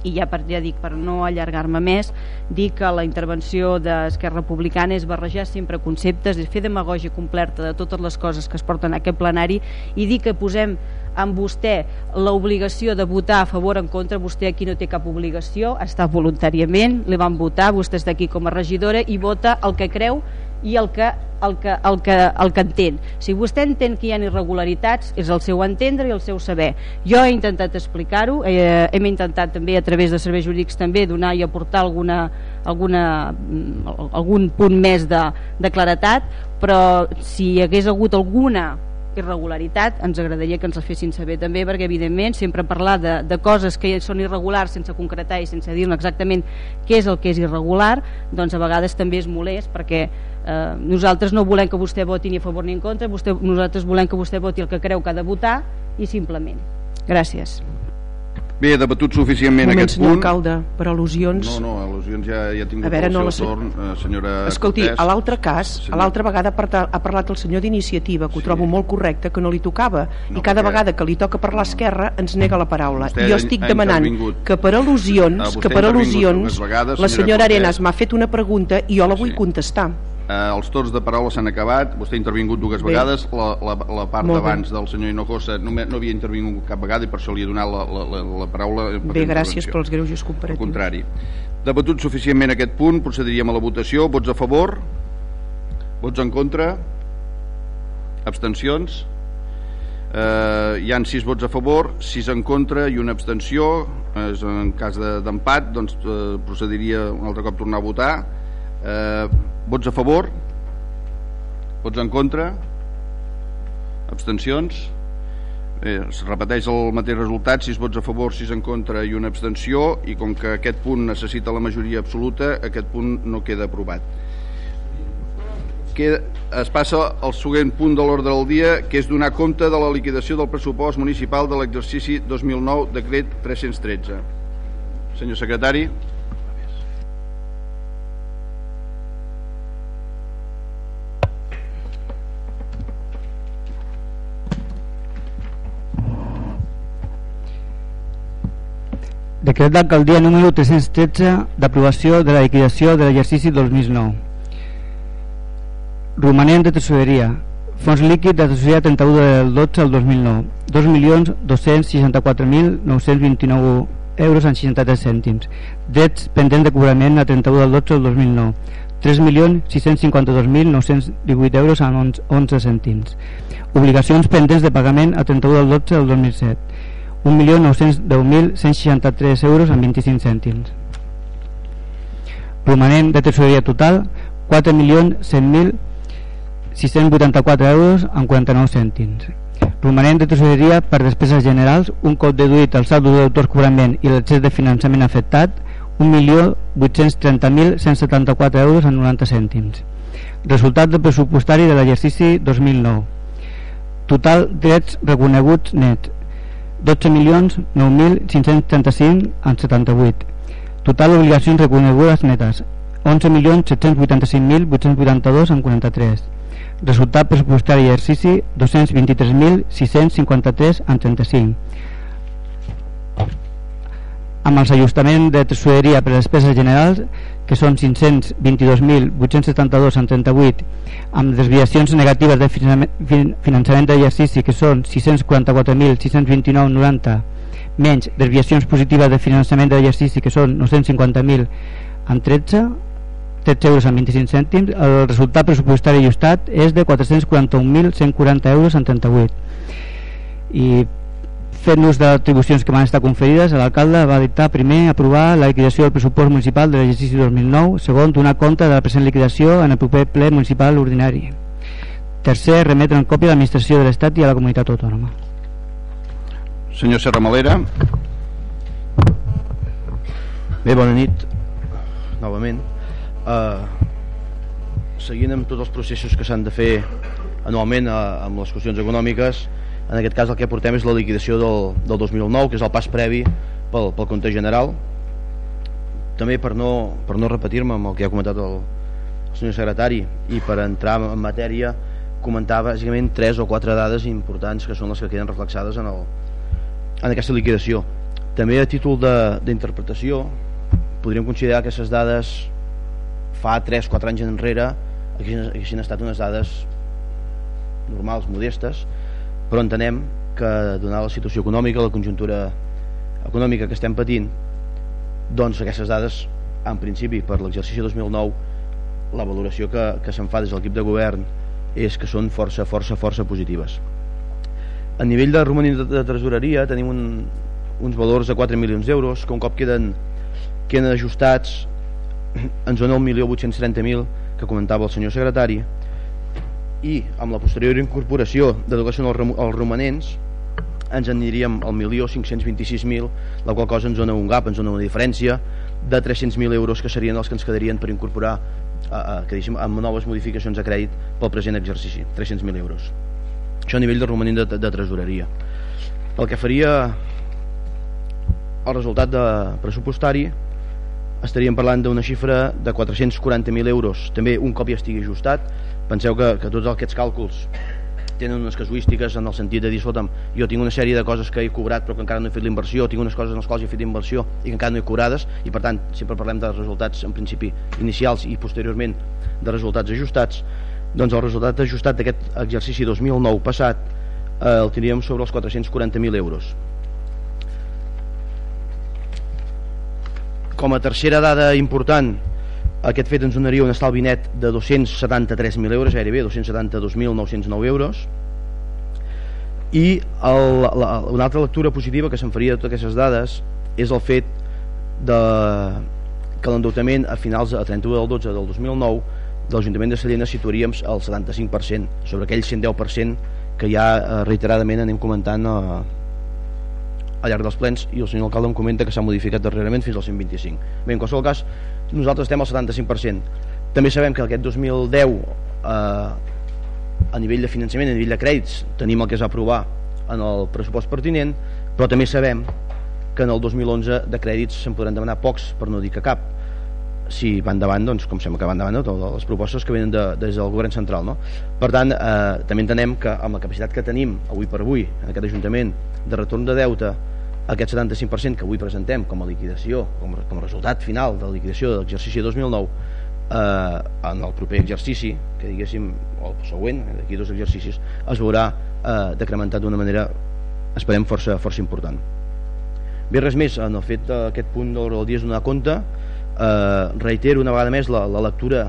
S9: I ja, per, ja dic, per no allargar-me més dir que la intervenció d'Esquerra Republicana és barrejar sempre conceptes és fer demagògia completa de totes les coses que es porten a aquest plenari i dir que posem amb vostè l'obligació de votar a favor o en contra, vostè aquí no té cap obligació, està voluntàriament, li van votar, vostè està aquí com a regidora i vota el que creu i el que, el que, el que, el que entén. Si vostè entén que hi ha irregularitats, és el seu entendre i el seu saber. Jo he intentat explicar-ho, eh, hem intentat també a través de serveis jurídics també donar i aportar alguna, alguna, mm, algun punt més de, de claretat, però si hi hagués hagut alguna irregularitat. Ens agradaria que ens la fessin saber també perquè evidentment sempre parlar de, de coses que són irregulars sense concretar i sense dir exactament què és el que és irregular doncs a vegades també és molest perquè eh, nosaltres no volem que vostè voti ni a favor ni en contra vostè, nosaltres volem que vostè voti el que creu que ha de votar i simplement. Gràcies
S1: Bé, debatut suficientment
S7: moment,
S1: aquest punt.
S7: alcalde, per al·lusions...
S1: No, no, al·lusions ja, ja ha tingut
S7: A veure,
S1: el
S7: no
S1: seu
S7: la
S1: torn, eh, senyora
S7: Escolti,
S1: Cortés.
S7: a l'altre cas,
S1: Senyor.
S7: a l'altra vegada ha parlat el senyor d'iniciativa, que ho
S1: Sí.
S7: trobo molt correcte, que no li tocava,
S1: No,
S7: i cada
S1: perquè-
S7: vegada que li toca per l'esquerra ens nega la paraula.
S1: Vostè
S7: jo estic
S1: ha
S7: demanant que per
S1: Ah,
S7: al·lusions,
S1: vostè
S7: que per al·lusions,
S1: vegades,
S7: la
S1: senyora
S7: senyora
S1: Cortés.
S7: Arenas m'ha fet una pregunta i jo la vull
S1: Sí.
S7: contestar.
S1: Eh, els torns de paraula s'han acabat, vostè ha intervingut dues
S7: Bé.
S1: vegades, la, la, la part d'abans del senyor Hinojosa no, no havia intervingut cap vegada i per això li he donat la, la, la, la paraula. Per
S7: Bé, gràcies pels greuges
S1: Al
S7: comparatius.
S1: contrari. Debatut suficientment aquest punt, procediríem a la votació. Vots a favor? Vots en contra? Abstencions? Eh, hi han sis vots a favor, sis en contra i una abstenció. És en cas de- d'empat, doncs eh, procediria un altre cop tornar a votar. Eh, vots a favor? Vots en contra? Abstencions? Bé, es repeteix el mateix resultat, 6 vots a favor, 6 en contra i una abstenció, i com que aquest punt necessita la majoria absoluta, aquest punt no queda aprovat. Queda, es passa al següent punt de l'ordre del dia, que és donar compte de la liquidació del pressupost municipal de l'exercici 2009, decret 313. Senyor secretari.
S4: Decret d'alcaldia número 313 d'aprovació de la liquidació de l'exercici 2009. Romanent de tesoreria. Fons líquid de tesoreria 31 del 12 al 2009. 2.264.929 euros en 63 cèntims. Drets pendents de cobrament a 31 del 12 al 2009. 3.652.918 euros en 11 cèntims. Obligacions pendents de pagament a 31 del 12 al 2007. 1.910.163 euros amb 25 cèntims. Romanent de tesoreria total 4.100.684 euros amb 49 cèntims. Romanent de tesoreria per despeses generals, un cop deduït el saldo d'autors cobrament i l'excés de finançament afectat, 1.830.174 euros amb 90 cèntims. Resultat del pressupostari de l'exercici 2009. Total drets reconeguts net 12.9.535 en 78 total obligacions reconegudes netes 11.785.882 en 43 resultat pressupostari exercici 223.653 en 35 amb els ajustaments de tesoreria per a despeses generals que són 522.872 en 38 amb desviacions negatives de finançament- fin- finançament d'exercici que són 644.629,90 menys desviacions positives de finançament d'exercici que són 950.000 en 13 13 euros amb 25 cèntims el resultat pressupostari ajustat és de 441.140 euros en 38 i fent ús de atribucions que van estar conferides, l'alcalde va dictar primer aprovar la liquidació del pressupost municipal de l'exercici 2009, segon donar compte de la present liquidació en el proper ple municipal ordinari. Tercer, remetre en còpia a l'administració de l'Estat i a la comunitat autònoma.
S1: Senyor Serra Malera.
S5: Bé, bona nit novament uh, seguint amb tots els processos que s'han de fer anualment uh, amb les qüestions econòmiques en aquest cas el que portem és la liquidació del, del 2009 que és el pas previ pel, pel compte general. També per no, per no repetir-me amb el que ha comentat el, el senyor secretari i per entrar en matèria comentar bàsicament tres o quatre dades importants que són les que queden reflexades en, el, en aquesta liquidació. També a títol d'interpretació podríem considerar que aquestes dades fa 3-4 anys enrere haguessin, haguessin estat unes dades normals, modestes però entenem que donada la situació econòmica, la conjuntura econòmica que estem patint doncs aquestes dades en principi per l'exercici 2009 la valoració que, que se'n fa des de l'equip de govern és que són força, força, força positives. A nivell de romanent de, tresoreria tenim un, uns valors de 4 milions d'euros que un cop queden, queden ajustats ens dona 1.830.000 que comentava el senyor secretari i amb la posterior incorporació de tot que són els, remo- els romanents ens en aniríem al 1.526.000 la qual cosa ens dona un gap, ens dona una diferència de 300.000 euros que serien els que ens quedarien per incorporar a, que diguéssim, amb noves modificacions de crèdit pel present exercici 300.000 euros. Això a nivell de romanent de, de tresoreria. El que faria el resultat de pressupostari estaríem parlant d'una xifra de 440.000 euros. També un cop ja estigui ajustat penseu que, que tots aquests càlculs tenen unes casuístiques en el sentit de dir escolta'm, jo tinc una sèrie de coses que he cobrat però que encara no he fet l'inversió, tinc unes coses en les quals he fet inversió i que encara no he cobrades i per tant sempre parlem de resultats en principi inicials i posteriorment de resultats ajustats doncs el resultat ajustat d'aquest exercici 2009 passat eh, el tindríem sobre els 440.000 euros. Com a tercera dada important aquest fet ens donaria un estalvi net de 273.000 euros, gairebé 272.909 euros. I el, la, una altra lectura positiva que se'n faria de totes aquestes dades és el fet de, que l'endeutament a finals a 31 del 12 del 2009 de l'Ajuntament de Sallent situaríem al 75% sobre aquell 110% que ja eh, reiteradament anem comentant eh, al llarg dels plens i el senyor alcalde em comenta que s'ha modificat darrerament fins al 125 bé, en qualsevol cas nosaltres estem al 75% també sabem que aquest 2010 eh, a nivell de finançament, a nivell de crèdits tenim el que es va aprovar en el pressupost pertinent però també sabem que en el 2011 de crèdits se'n podran demanar pocs per no dir que cap. Si van davant, doncs, com sembla que van davant totes les propostes que venen de, des del govern central no? per tant, eh, també entenem que amb la capacitat que tenim avui per avui en aquest Ajuntament de retorn de deute aquest 75% que avui presentem com a liquidació, com, com a resultat final de la liquidació de l'exercici 2009 eh, en el proper exercici que diguéssim, o el següent d'aquí dos exercicis, es veurà eh, decrementat d'una manera esperem força, força important. Bé res més, en el fet d'aquest punt del dia és donar compte eh, reitero una vegada més la, la lectura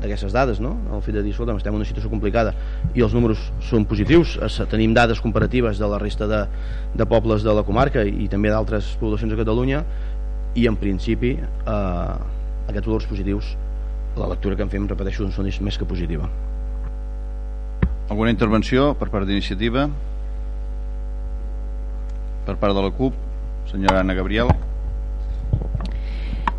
S5: d'aquestes dades, no? el fet de dir, escolta, estem en una situació complicada i els números són positius, tenim dades comparatives de la resta de, de pobles de la comarca i també d'altres poblacions de Catalunya i en principi eh, aquests valors positius la lectura que en fem, repeteixo, són més que positiva.
S1: Alguna intervenció per part d'iniciativa? Per part de la CUP? Senyora Anna Gabriel?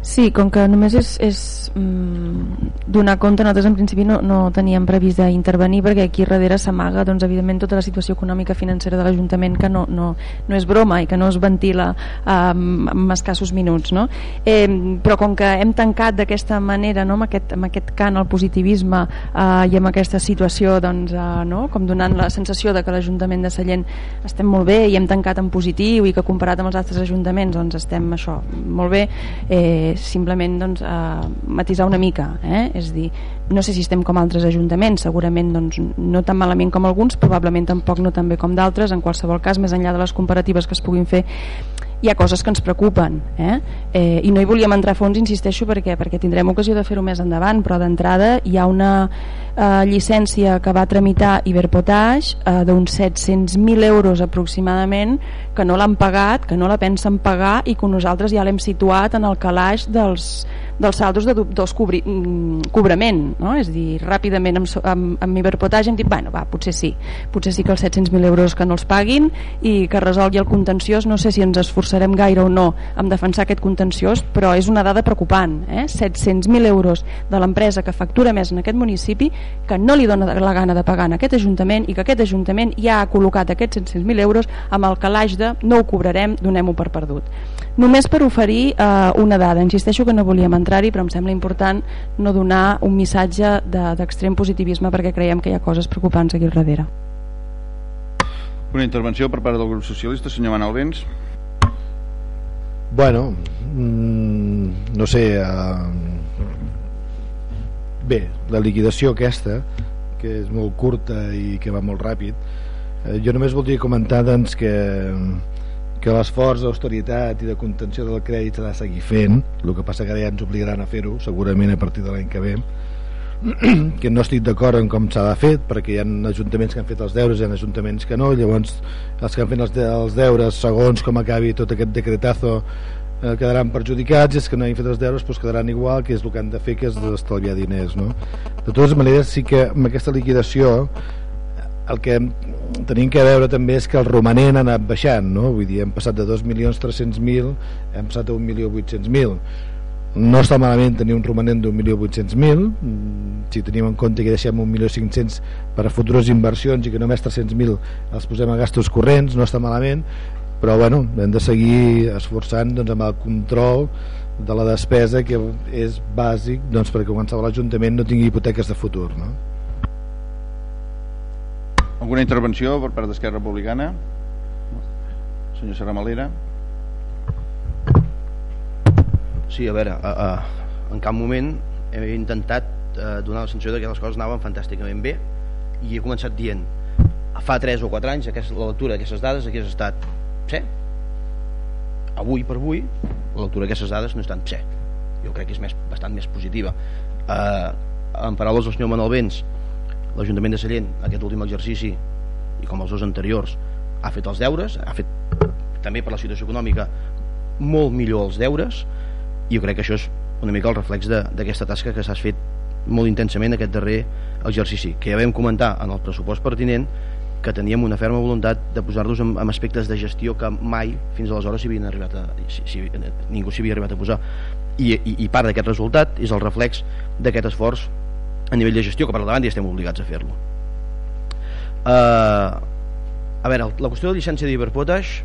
S2: Sí, com que només és, és mm, donar compte, nosaltres en principi no, no teníem previst d'intervenir perquè aquí darrere s'amaga doncs, evidentment tota la situació econòmica financera de l'Ajuntament que no, no, no és broma i que no es ventila um, en escassos minuts no? eh, però com que hem tancat d'aquesta manera no? amb, aquest, amb aquest cant al positivisme uh, i amb aquesta situació doncs, uh, no? com donant la sensació de que l'Ajuntament de Sallent estem molt bé i hem tancat en positiu i que comparat amb els altres ajuntaments doncs estem això molt bé eh, simplement doncs, eh, matisar una mica eh? és dir, no sé si estem com altres ajuntaments segurament doncs, no tan malament com alguns probablement tampoc no tan bé com d'altres en qualsevol cas més enllà de les comparatives que es puguin fer hi ha coses que ens preocupen eh? Eh, i no hi volíem entrar a fons insisteixo perquè perquè tindrem ocasió de fer-ho més endavant però d'entrada hi ha una eh, llicència que va tramitar Iberpotage eh, d'uns 700.000 euros aproximadament que no l'han pagat, que no la pensen pagar i que nosaltres ja l'hem situat en el calaix dels, dels saldos de dubtós cobri, mm, cobrament no? és a dir, ràpidament amb, amb, amb Iberpotage hem dit, bueno, va, potser sí potser sí que els 700.000 euros que no els paguin i que resolgui el contenciós no sé si ens esforçarem gaire o no en defensar aquest contenciós, però és una dada preocupant eh? 700.000 euros de l'empresa que factura més en aquest municipi que no li dona la gana de pagar en aquest Ajuntament i que aquest Ajuntament ja ha col·locat aquests 700.000 euros amb el calaix de no ho cobrarem, donem-ho per perdut. Només per oferir eh, una dada, insisteixo que no volíem entrar-hi però em sembla important no donar un missatge d'extrem de, positivisme perquè creiem que hi ha coses preocupants aquí al darrere.
S1: Una intervenció per part del grup socialista, senyor Manal Vents.
S6: Bueno, mmm, no sé, eh, bé, la liquidació aquesta que és molt curta i que va molt ràpid eh, jo només voldria comentar doncs, que, que l'esforç d'austeritat i de contenció del crèdit s'ha de seguir fent. El que passa que ara ja ens obligaran a fer-ho segurament a partir de l'any que ve. (clears throat) Que no estic d'acord en com s'ha de fer perquè hi ha ajuntaments que han fet els deures hi ha ajuntaments que no. Llavors els que han fet els, els deures segons com acabi tot aquest decretazo eh, quedaran perjudicats i els que no hagin fet els deures doncs quedaran igual que és el que han de fer que és estalviar diners no? de totes maneres sí que amb aquesta liquidació el que tenim que veure també és que el romanent ha anat baixant no? vull dir, hem passat de 2.300.000 hem passat a 1.800.000 no està malament tenir un romanent d'1.800.000 si tenim en compte que deixem 1.500.000 per a futures inversions i que només 300.000 els posem a gastos corrents no està malament però bueno, hem de seguir esforçant doncs, amb el control de la despesa que és bàsic doncs, perquè qualsevol l'Ajuntament no tingui hipoteques de futur no?
S1: Alguna intervenció per part d'Esquerra Republicana? Senyor Serramalera
S5: Sí, a veure, a, a, en cap moment he intentat eh, donar la sensació que les coses anaven fantàsticament bé i he començat dient fa 3 o 4 anys aquesta, la lectura d'aquestes dades hagués estat sí. avui per avui la lectura d'aquestes dades no és tan sí. jo crec que és més, bastant més positiva eh, en paraules del senyor Manuel Vents l'Ajuntament de Sallent aquest últim exercici i com els dos anteriors ha fet els deures ha fet també per la situació econòmica molt millor els deures i jo crec que això és una mica el reflex d'aquesta tasca que s'ha fet molt intensament aquest darrer exercici que ja vam comentar en el pressupost pertinent que teníem una ferma voluntat de posar-nos en, en aspectes de gestió que mai fins aleshores havien arribat a, si, si, ningú s'hi havia arribat a posar i, i, i part d'aquest resultat és el reflex d'aquest esforç a nivell de gestió que per davant ja estem obligats a fer-lo uh, a veure, la qüestió de llicència d'hiperpotash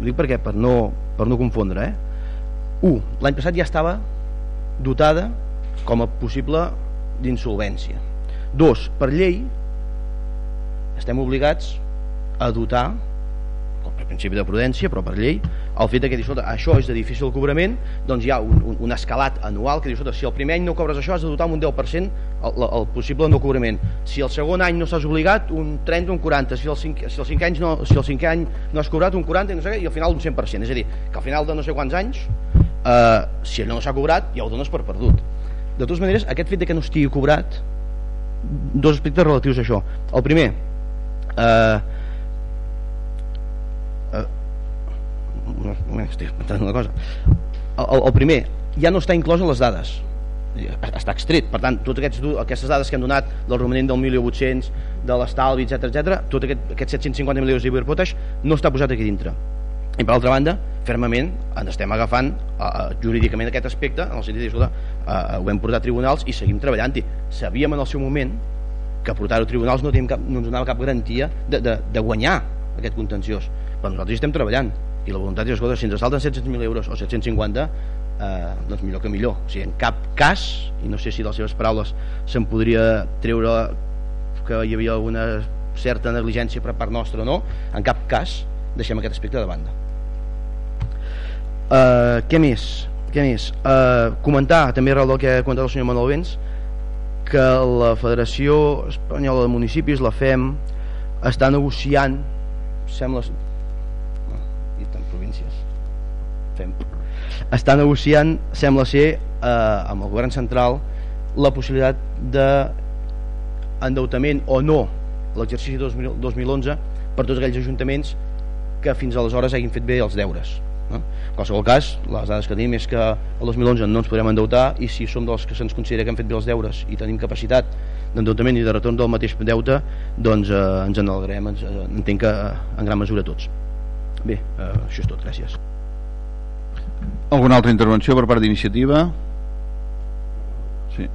S5: ho dic perquè per no, per no confondre eh? 1. L'any passat ja estava dotada com a possible d'insolvència 2. Per llei estem obligats a dotar per principi de prudència, però per llei, el fet que escolta, això és de difícil cobrament, doncs hi ha un, un, un escalat anual que diu, si el primer any no cobres això has de dotar amb un 10% el, el possible no cobrament. Si el segon any no estàs obligat, un 30 un 40. Si el, cinc, si el cinquè any no, si el cinquè any no has cobrat, un 40 i, no sé què, i al final un 100%. És a dir, que al final de no sé quants anys, eh, si allò no s'ha cobrat, ja ho dones per perdut. De totes maneres, aquest fet de que no estigui cobrat, dos aspectes relatius a això. El primer, eh, eh, estic una cosa. El, el primer, ja no està inclòs en les dades. Està extret, per tant, totes aquests, aquestes dades que han donat del romanent del 1.800 de l'estalvi, etc etc, tot aquest, aquests 750 milions d'Iberpotash no està posat aquí dintre. I per altra banda, fermament ens estem agafant uh, jurídicament aquest aspecte en el sentit de, uh, ho hem portat a tribunals i seguim treballant-hi. Sabíem en el seu moment que portar-ho a tribunals no, cap, no ens donava cap garantia de, de, de guanyar aquest contenciós però nosaltres estem treballant i la voluntat és, escolta, si ens salten 700.000 euros o 750 eh, doncs millor que millor o sigui, en cap cas, i no sé si de les seves paraules se'n podria treure que hi havia alguna certa negligència per part nostra o no en cap cas deixem aquest aspecte de banda eh, què més? Què més? Eh, comentar també arrel del que ha comentat el senyor Manuel Vents que la Federació Espanyola de Municipis, la FEM, està negociant, sembla... I tant províncies. FEM. Està negociant, sembla ser, eh, amb el govern central, la possibilitat de endeutament o no l'exercici 2011 per tots aquells ajuntaments que fins aleshores hagin fet bé els deures? En qualsevol cas, les dades que tenim és que el 2011 no ens podrem endeutar i si som dels que se'ns considera que hem fet bé els deures i tenim capacitat d'endeutament i de retorn del mateix deute, doncs eh, ens en ens, eh, entenc que eh, en gran mesura tots. Bé, eh, això és tot, gràcies.
S1: Alguna altra intervenció per part d'iniciativa? Sí.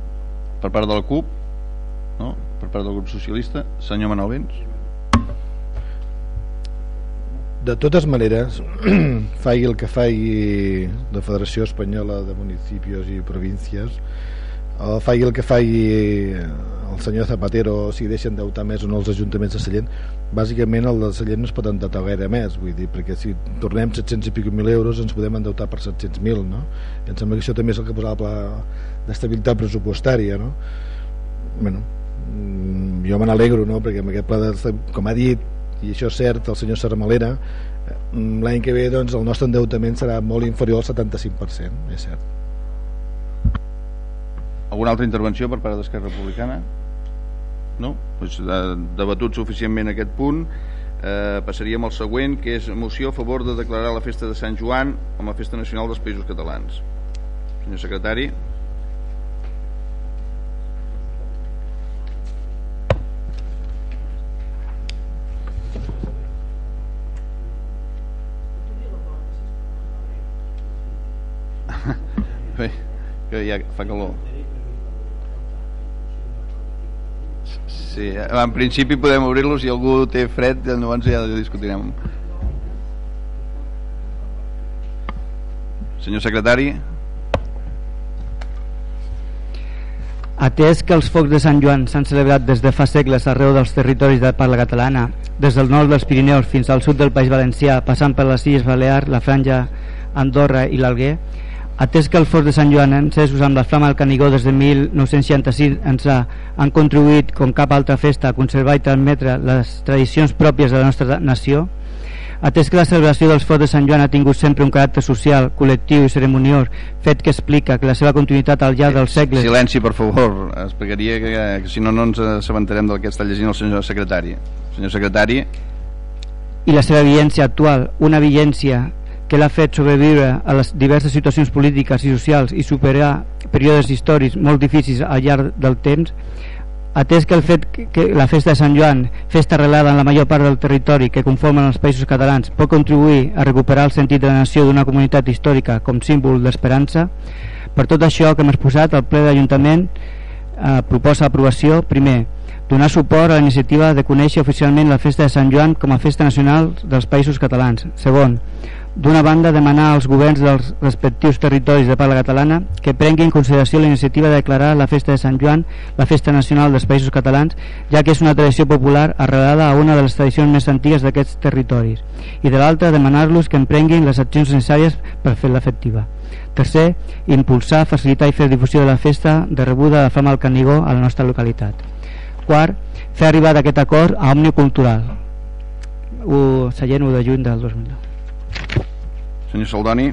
S1: Per part de la CUP? No? Per part del grup socialista? Senyor Vents?
S6: De totes maneres (clears throat) faci el que faci la Federació Espanyola de Municipis i Províncies o faci el que faci el senyor Zapatero si deixen deutar més o no els ajuntaments de Sallent bàsicament el de Sallent no es pot endeutar gaire més vull dir, perquè si tornem 700 i pico mil euros ens podem endeutar per 700.000 no? I em sembla que això també és el que posava el pla d'estabilitat pressupostària no? bueno, mm, jo me n'alegro no? perquè amb aquest pla com ha dit i això és cert, el senyor Serramalera mm, l'any que ve doncs, el nostre endeutament serà molt inferior al 75% és cert
S1: alguna altra intervenció per part d'Esquerra Republicana? no? Pues, eh, debatut suficientment aquest punt eh, passaríem al següent que és moció a favor de declarar la festa de Sant Joan com a festa nacional dels països catalans senyor secretari Bé, que ja fa calor. Sí, en principi podem obrir-los si algú té fred, llavors ja discutirem. Senyor secretari.
S4: Atès que els focs de Sant Joan s'han celebrat des de fa segles arreu dels territoris de parla catalana, des del nord dels Pirineus fins al sud del País Valencià, passant per les Illes Balears, la Franja, Andorra i l'Alguer, atès que els focs de Sant Joan encesos amb la flama del Canigó des de 1966 ens ha, han contribuït com cap altra festa a conservar i transmetre les tradicions pròpies de la nostra nació, Atès que la celebració dels focs de Sant Joan ha tingut sempre un caràcter social, col·lectiu i ceremoniós, fet que explica que la seva continuïtat al llarg dels segles...
S1: Silenci, per favor. Explicaria que, que si no, no ens assabentarem del que està llegint el senyor secretari. Senyor secretari...
S4: I la seva vigència actual, una vigència que l'ha fet sobreviure a les diverses situacions polítiques i socials i superar períodes històrics molt difícils al llarg del temps, atès que el fet que la festa de Sant Joan, festa arrelada en la major part del territori que conformen els països catalans, pot contribuir a recuperar el sentit de la nació d'una comunitat històrica com símbol d'esperança, per tot això que hem exposat, el ple d'Ajuntament eh, proposa aprovació, primer, donar suport a la iniciativa de conèixer oficialment la festa de Sant Joan com a festa nacional dels països catalans. Segon, D'una banda, demanar als governs dels respectius territoris de parla catalana que prenguin en consideració la iniciativa de declarar la festa de Sant Joan la festa nacional dels països catalans, ja que és una tradició popular arrelada a una de les tradicions més antigues d'aquests territoris. I de l'altra, demanar-los que emprenguin les accions necessàries per fer-la efectiva. Tercer, impulsar, facilitar i fer difusió de la festa de rebuda de fama al Canigó a la nostra localitat. Quart, fer arribar d'aquest acord a Òmniu Cultural. 1, Sallent 1 de juny del 2009.
S1: Senyor Saldoni.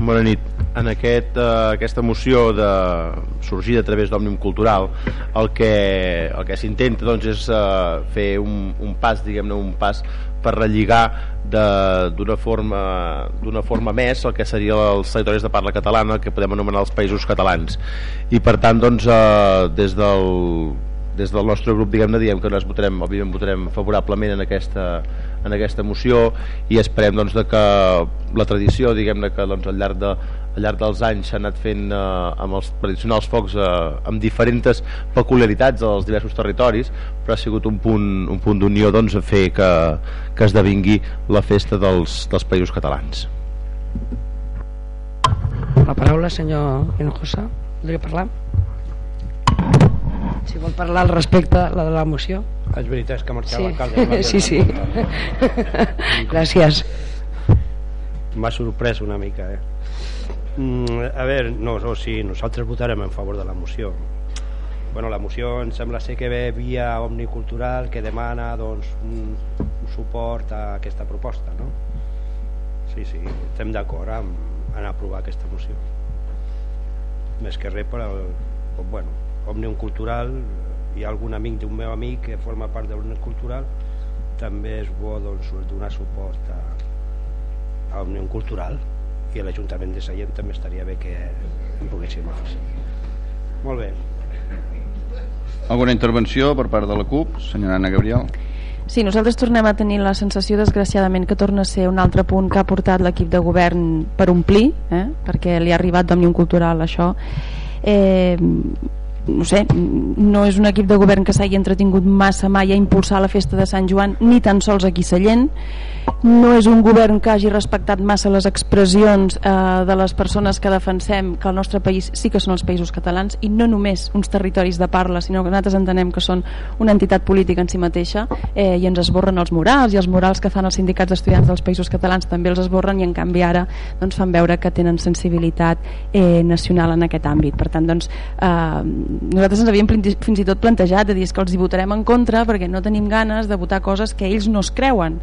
S5: Bona nit. En aquest, eh, aquesta moció de, sorgida a través d'Òmnium Cultural el que, el que s'intenta doncs, és eh, fer un, un pas, diguem-ne, un pas per relligar d'una forma, forma més el que seria els territoris de parla catalana que podem anomenar els països catalans i per tant doncs, eh, des del des del nostre grup diguem-ne diem que nosaltres votarem, votarem favorablement en aquesta, en aquesta moció i esperem doncs, de que la tradició diguem-ne que doncs, al, llarg de, al llarg dels anys s'ha anat fent eh, amb els tradicionals focs eh, amb diferents peculiaritats dels diversos territoris però ha sigut un punt, un punt d'unió doncs, a fer que, que esdevingui la festa dels, dels països catalans
S10: La paraula, senyor Hinojosa, voldria parlar? Si vol parlar al respecte la de la moció.
S8: És veritat, és que marxava
S10: Sí,
S8: l'alcalde.
S10: sí, sí. (laughs) Gràcies.
S8: M'ha sorprès una mica, eh? Mm, a veure, no, no, sí, nosaltres votarem en favor de la moció. Bueno, la moció em sembla ser que ve via omnicultural que demana doncs, un, un suport a aquesta proposta, no? Sí, sí, estem d'acord en, en aprovar aquesta moció. Més que res per al, bueno, Òmnium Cultural, hi ha algun amic d'un meu amic que forma part d'Òmnium Cultural, també és bo doncs, donar suport a, a Òmnium Cultural i a l'Ajuntament de Sallent també estaria bé que en poguéssim fer. Molt bé.
S1: Alguna intervenció per part de la CUP? Senyora Anna Gabriel.
S2: Sí, nosaltres tornem a tenir la sensació, desgraciadament, que torna a ser un altre punt que ha portat l'equip de govern per omplir, eh? perquè li ha arribat d'Òmnium Cultural això. Eh, no sé, no és un equip de govern que s'hagi entretingut massa mai a impulsar la festa de Sant Joan, ni tan sols aquí Sallent. No és un govern que hagi respectat massa les expressions eh, de les persones que defensem que el nostre país sí que són els països catalans i no només uns territoris de parla, sinó que nosaltres entenem que són una entitat política en si mateixa eh, i ens esborren els morals i els morals que fan els sindicats d'estudiants dels països catalans també els esborren i en canvi ara doncs, fan veure que tenen sensibilitat eh, nacional en aquest àmbit. Per tant, doncs, eh, nosaltres ens havíem fins i tot plantejat de dir que els hi votarem en contra perquè no tenim ganes de votar coses que ells no es creuen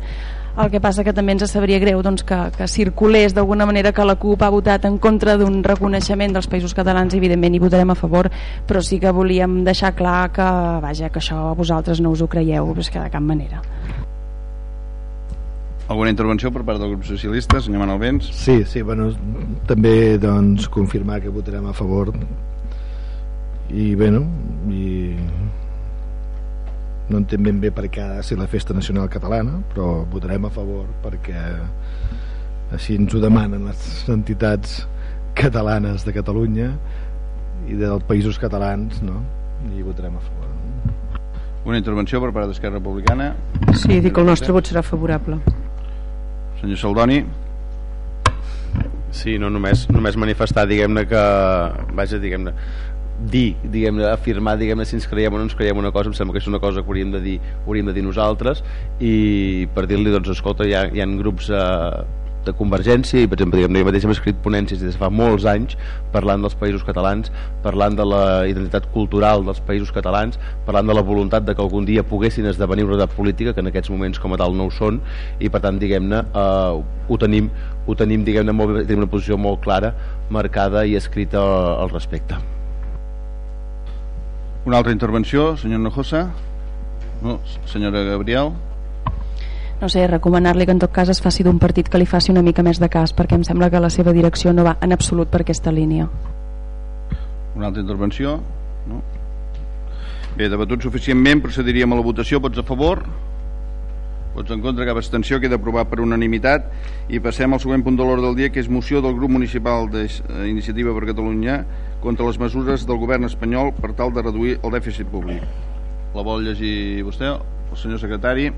S2: el que passa que també ens sabria greu doncs, que, que circulés d'alguna manera que la CUP ha votat en contra d'un reconeixement dels països catalans i evidentment hi votarem a favor però sí que volíem deixar clar que, vaja, que això vosaltres no us ho creieu és que de cap manera
S1: Alguna intervenció per part del grup socialista, senyor Manuel Vents?
S6: Sí, sí, bueno, també doncs, confirmar que votarem a favor i bueno i no entenc ben bé per què ha de ser la festa nacional catalana però votarem a favor perquè així ens ho demanen les entitats catalanes de Catalunya i dels països catalans no? i votarem a favor.
S1: Una intervenció per part d'Esquerra Republicana.
S7: Sí, dic que el nostre vot serà favorable.
S1: Senyor Saldoni.
S11: Sí, no només, només manifestar, diguem-ne que, vaja, diguem-ne, dir, diguem-ne, afirmar, diguem-ne, si ens creiem o no ens creiem una cosa, em sembla que és una cosa que hauríem de dir, hauríem de dir nosaltres, i per dir-li, doncs, escolta, hi ha, hi ha grups eh, de Convergència i per exemple diguem, jo mateix hem escrit ponències des de fa molts anys parlant dels països catalans parlant de la identitat cultural dels països catalans parlant de la voluntat de que algun dia poguessin esdevenir una unitat política que en aquests moments com a tal no ho són. I per tant diguem-ne eh, ho tenim, ho tenim diguem-ne tenim una posició molt clara marcada i escrita al respecte
S1: una altra intervenció, senyor Nojosa? No, senyora Gabriel?
S2: No sé, recomanar-li que en tot cas es faci d'un partit que li faci una mica més de cas perquè em sembla que la seva direcció no va en absolut per aquesta línia.
S1: Una altra intervenció? No? bé, debatut suficientment procediríem a la votació, vots a favor vots en contra, cap abstenció. Queda aprovat per unanimitat. I passem al següent punt de l'ordre del dia que és moció del grup municipal d'Iniciativa per Catalunya contra les mesures del govern espanyol per tal de reduir el dèficit públic. La vol llegir vostè, el senyor secretari